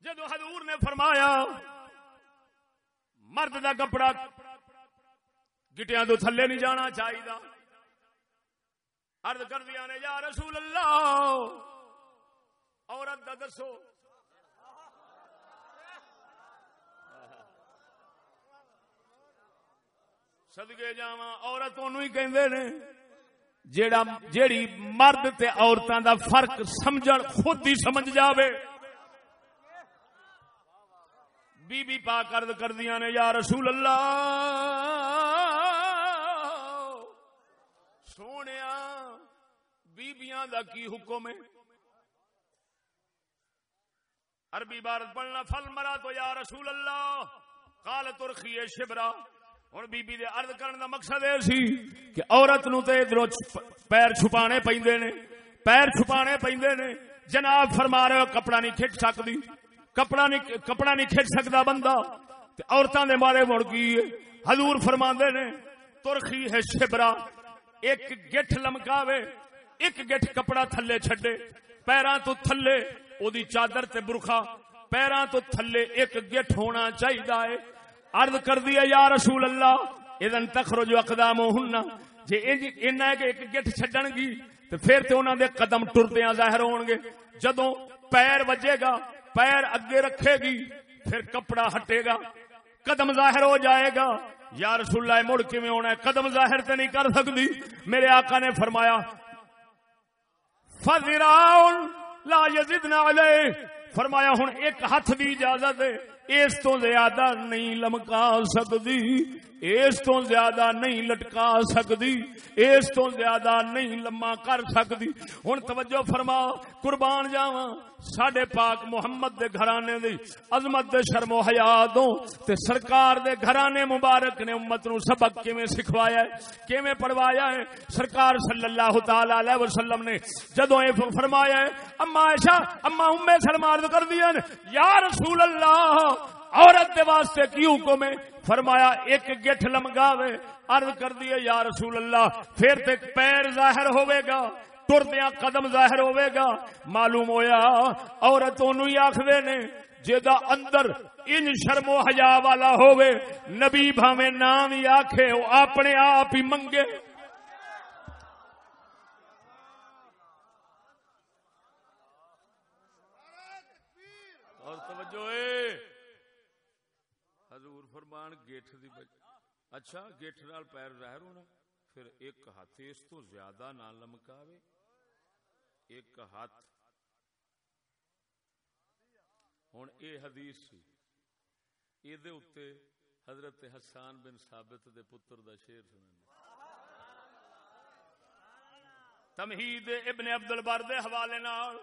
جدو حضور نے فرمایا مرد دا کپڑا گٹیاں تو تھلے نہیں جانا چاہیے ارد کر دیا نے، یا رسول اللہ، عورت دا دسو۔ سدگے جاوا عورت ہی کہندے نے۔ جیڑا، جیڑی مرد تے عورتاں دا فرق سمجھن، خود ہی سمجھ جاوے۔ بی بی پاک کرد کر دیا نے، یا رسول اللہ سونے بیبیاں دا کی حکم ہے؟ عربی بارت پڑھنا فل مرا تو یا رسول اللہ کال ترخی شبرا۔ ہوں بیبی دے عرض کرنے دا مقصد یہ سی کہ عورت نو تے ادھر پیر چھپانے پیندے نے، پیر چھپانے پیندے نے۔ جناب فرما رہے ہو، کپڑا نہیں کھچ سکتی کپڑا نہیں کپڑا نہیں کھچ سکتا بندہ۔ تے عورتاں دے مارے مڑ گئی حضور فرماندے نے ترخی ہے شبرا۔ ایک گٹھ لمکاوے، ایک گٹھ کپڑا تھلے چھڈے۔ پیراں تو تھلے او چادر تے برخا۔ پیراں تو تھلے ایک گٹھ ہونا چاہیے ہے۔ عرض کر دیا یا رسول اللہ، اذن تخرج اقدامهن. جے انہاں کہ ایک گٹھ چھڈن گی، تے پھر تے انہاں دے قدم ٹردیاں ظاہر ہون گے جدوں پیر وجے گا پیر اگے رکھے گی، پھر کپڑا ہٹے گا، قدم ظاہر ہو جائے گا۔ یا رسول اللہ، مڑ کے ہونا ہے؟ قدم ظاہر تے نہیں کر سکتی۔ میرے آقا نے فرمایا فضراؤن لا یزدنا علیہ فرمایا، ہن ایک ہاتھ دی اجازت ہے، اس تو زیادہ نہیں لمکا سکتی۔ اس تو زیادہ نہیں لٹکا سکتی اس تو زیادہ نہیں لما کر سکتی ہوں توجہ فرما، قربان جاواں۔ ساڈے پاک محمد دے گھرانے دی عظمت دے شرم و حیا تو تے سرکار دے گھرانے مبارک نے امت نو سبق کیویں سکھوایا ہے، کیویں پڑھوایا ہے۔ سرکار صلی اللہ تعالی علیہ وسلم نے جدوں اے فرمایا ہے، اما عائشہ، اما ام سلمہ عرض کر دیا یا رسول اللہ عورت دے واسطے کی حکم ہے فرمایا، ایک گٹھ لمگاوے، عرض کر دیے، یا رسول اللہ، پھر تے پیر ظاہر ہوئے گا ٹردیا قدم ظاہر ہوئے گا۔ معلوم ہویا، عورت اونوں ہی آخر نے جدا اندر ان شرم و حیا والا ہوئے نبی بھاوے نام ہی آخے وہ اپنے آپ ہی منگے۔ اور توجہ اے حضور فرمان گیٹ دی بج... اچھا گیٹ نال پیر ظاہر ہونا پھر ایک ہاتھ اس تو زیادہ نہ لمکاوے ایک ہاتھ ہوں اے حدیث سی یہ اتنے حضرت حسان بن ثابت دے پتر دا شیر سننے تمہید ابن عبد البر دے حوالے نال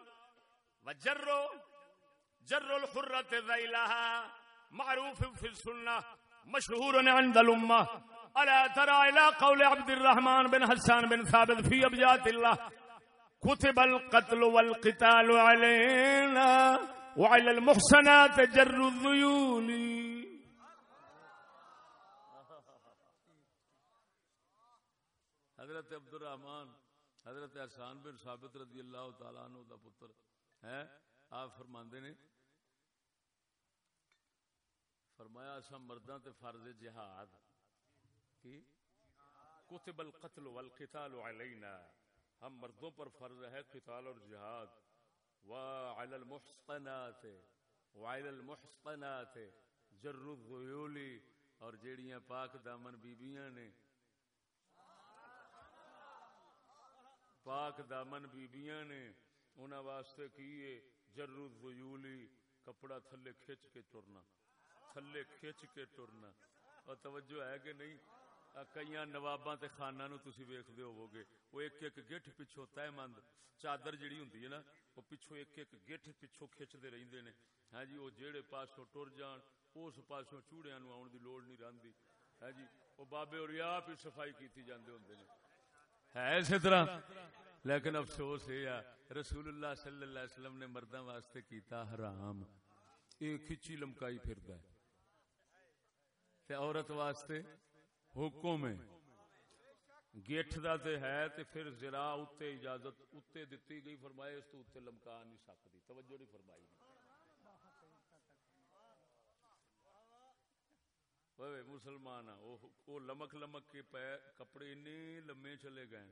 وجرو جر الحرت ذیلہا معروف فی السنہ مشہور عند الامہ. الا ترى الى قول عبد الرحمن بن حسان بن ثابت في ابجات الله كتب القتل والقتال علينا وعلى المحسنات جر الذيول حضرت عبد الرحمن حضرت حسان بن ثابت رضی اللہ تعالی عنہ دا پتر ہے آپ فرماندے نے فرمایا اسا مرداں تے فرض جہاد۔ کی؟ کتب القتل والقتال علینا۔ ہم مردوں پر فرض ہے قتال اور جہاد۔ وعلى المحصنات وعلى المحصنات، جر الذیول۔ اور جیڑیاں پاک دامن بیبیاں نے۔ پاک دامن بیبیاں نے۔ انہاں واسطے کیے جر الذیول، کپڑا تھلے کھچ کے ٹرنا تھلے کھچ کے ٹرنا۔ اور توجہ ہے کہ نہیں؟ کئی نواباں تے خانہ نو تسی ویکھدے ہوو گے وہ ایک ایک گٹھ پچھو طے مند۔ چادر جڑی ہوندی ہے نا، وہ پچھو ایک ایک گٹھ پچھو کھچدے رہندے نے۔ ہاں جی وہ جیڑے پاسوں ٹر جان، اس پاسوں چوڑیاں نو آون دی لوڑ نہیں رہندی۔ ہاں جی وہ بابے اور آپ ہی صفائی کیتی جاندے ہوندے نے۔ ہے اسی طرح۔ لیکن افسوس یہ رسول اللہ صلی اللہ علیہ وسلم نے مرداں واسطے کیتا حرام۔ یہ کھچی لمکائی پھردا ہے۔ تے عورت واسطے حکم ہے۔ گیٹ دا تے ہے تے پھر ذرا اتے اجازت اتے دتی گئی۔ فرمائے اس تو اتے لمکا نہیں سکتی توجہ نہیں فرمائی۔ اوے مسلمان وہ لمک لمک کے پے کپڑے اتنے لمے چلے گئے۔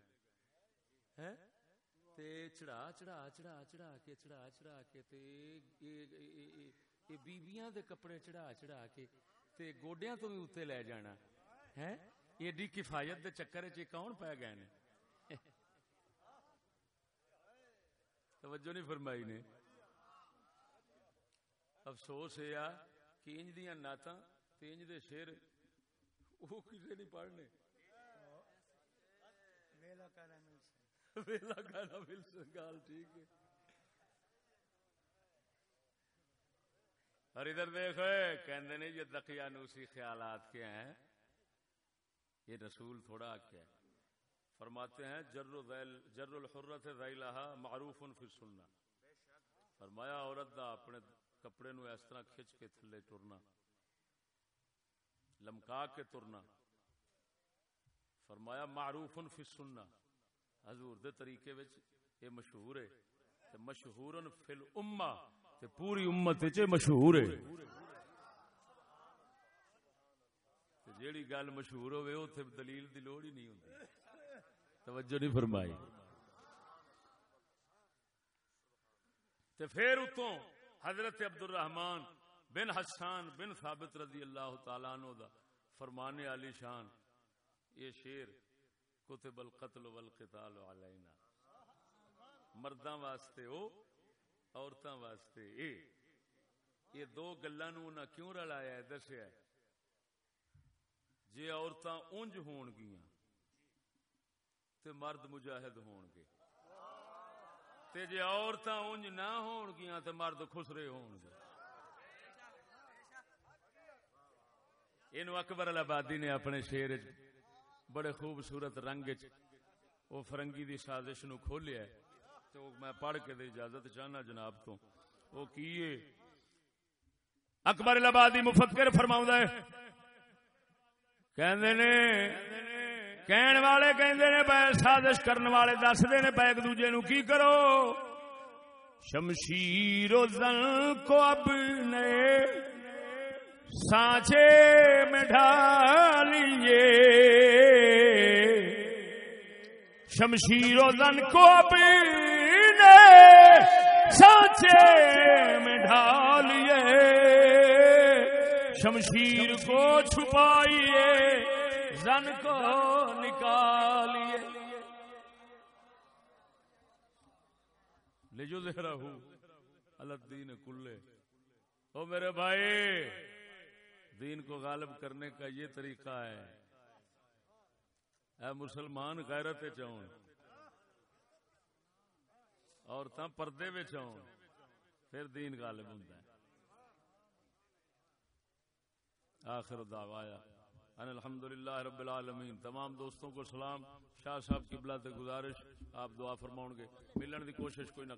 ہیں تے چڑھا چڑھا چڑھا چڑھا کے، چڑھا چڑھا کے تے اے بیبییاں دے کپڑے چڑھا چڑھا کے تے گوڈیاں تو بھی اتنے لے جانا۔ ہے ایڈی کفایت دے چکر چ کون پی گئے نے؟ توجہ نہیں فرمائی نے۔ افسوس یہ کہ انج دیا نعت انج دے شیر وہ کسی نہیں پڑھنے۔ ویلا کہنا مل گال ٹھیک ہے۔ اور ادھر دیکھو، کہندے نے یہ دقیانوسی خیالات کے ہیں؟ یہ رسول تھوڑا کیا ہے۔ فرماتے ہیں جر جر الحرت ذیلہا معروف فی سننا فرمایا، عورت دا اپنے کپڑے نو اس طرح کھچ کے تھلے ٹرنا لمکا کے ٹرنا فرمایا، معروف فی سننا حضور دے طریقے وچ یہ مشہور ہے۔ تے مشہور فی الامہ۔ تے پوری امت وچ مشہور ہے۔ جیڑی گل مشہور ہوئے اتنے دلیل دی لوڑ ہی نہیں ہوتی توجہ نہیں فرمائی۔ تے پھر اتوں حضرت عبد الرحمان بن حسان بن ثابت رضی اللہ تعالیٰ عنہ دا فرمانے علی شان۔ یہ شیر کتب القتل والقتال علینا۔ مرداں واسطے او عورتاں واسطے۔ اے، یہ دو گلاں نو انہاں کیوں رلایا ہے؟ دسیا ہے۔ جے عورتاں اونج ہون گیاں، تے مرد مجاہد ہون گے۔ تے جے عورتاں اونج نہ ہون گیاں، تے مرد خسرے ہون گے۔ اینو اکبر الابادی نے اپنے شیر بڑے خوبصورت رنگ وچ او فرنگی دی سازش نو کھولیا ہے۔ تو میں پڑھ کے دے اجازت چاہنا جناب تو۔ وہ کیے اکبر الابادی مفکر فرماؤں ہے۔ کہندے نے، کہن والے کہندے نے بے سازش کرن والے دس دے نے بے ایک دوجے نو کی کرو؟ شمشیر و زن کو اپنے سانچے میں ڈالیے شمشیر و زن کو اپنے سانچے میں ڈالیے شمشیر کو چھپائیے، زن کو نکالیے۔ لے جو زہرا ہوں الدین کلے۔ او میرے بھائی، دین کو غالب کرنے کا یہ طریقہ ہے۔ اے مسلمان غیرت چون۔ اور پردے میں چون پھر دین غالب ہوتا ہے۔ آخر دعوایا ان الحمدللہ رب العالمین، تمام دوستوں کو سلام، شاہ صاحب کی بلا گزارش، آپ دعا فرماؤں گے ملن دی کوشش کوئی نہ کر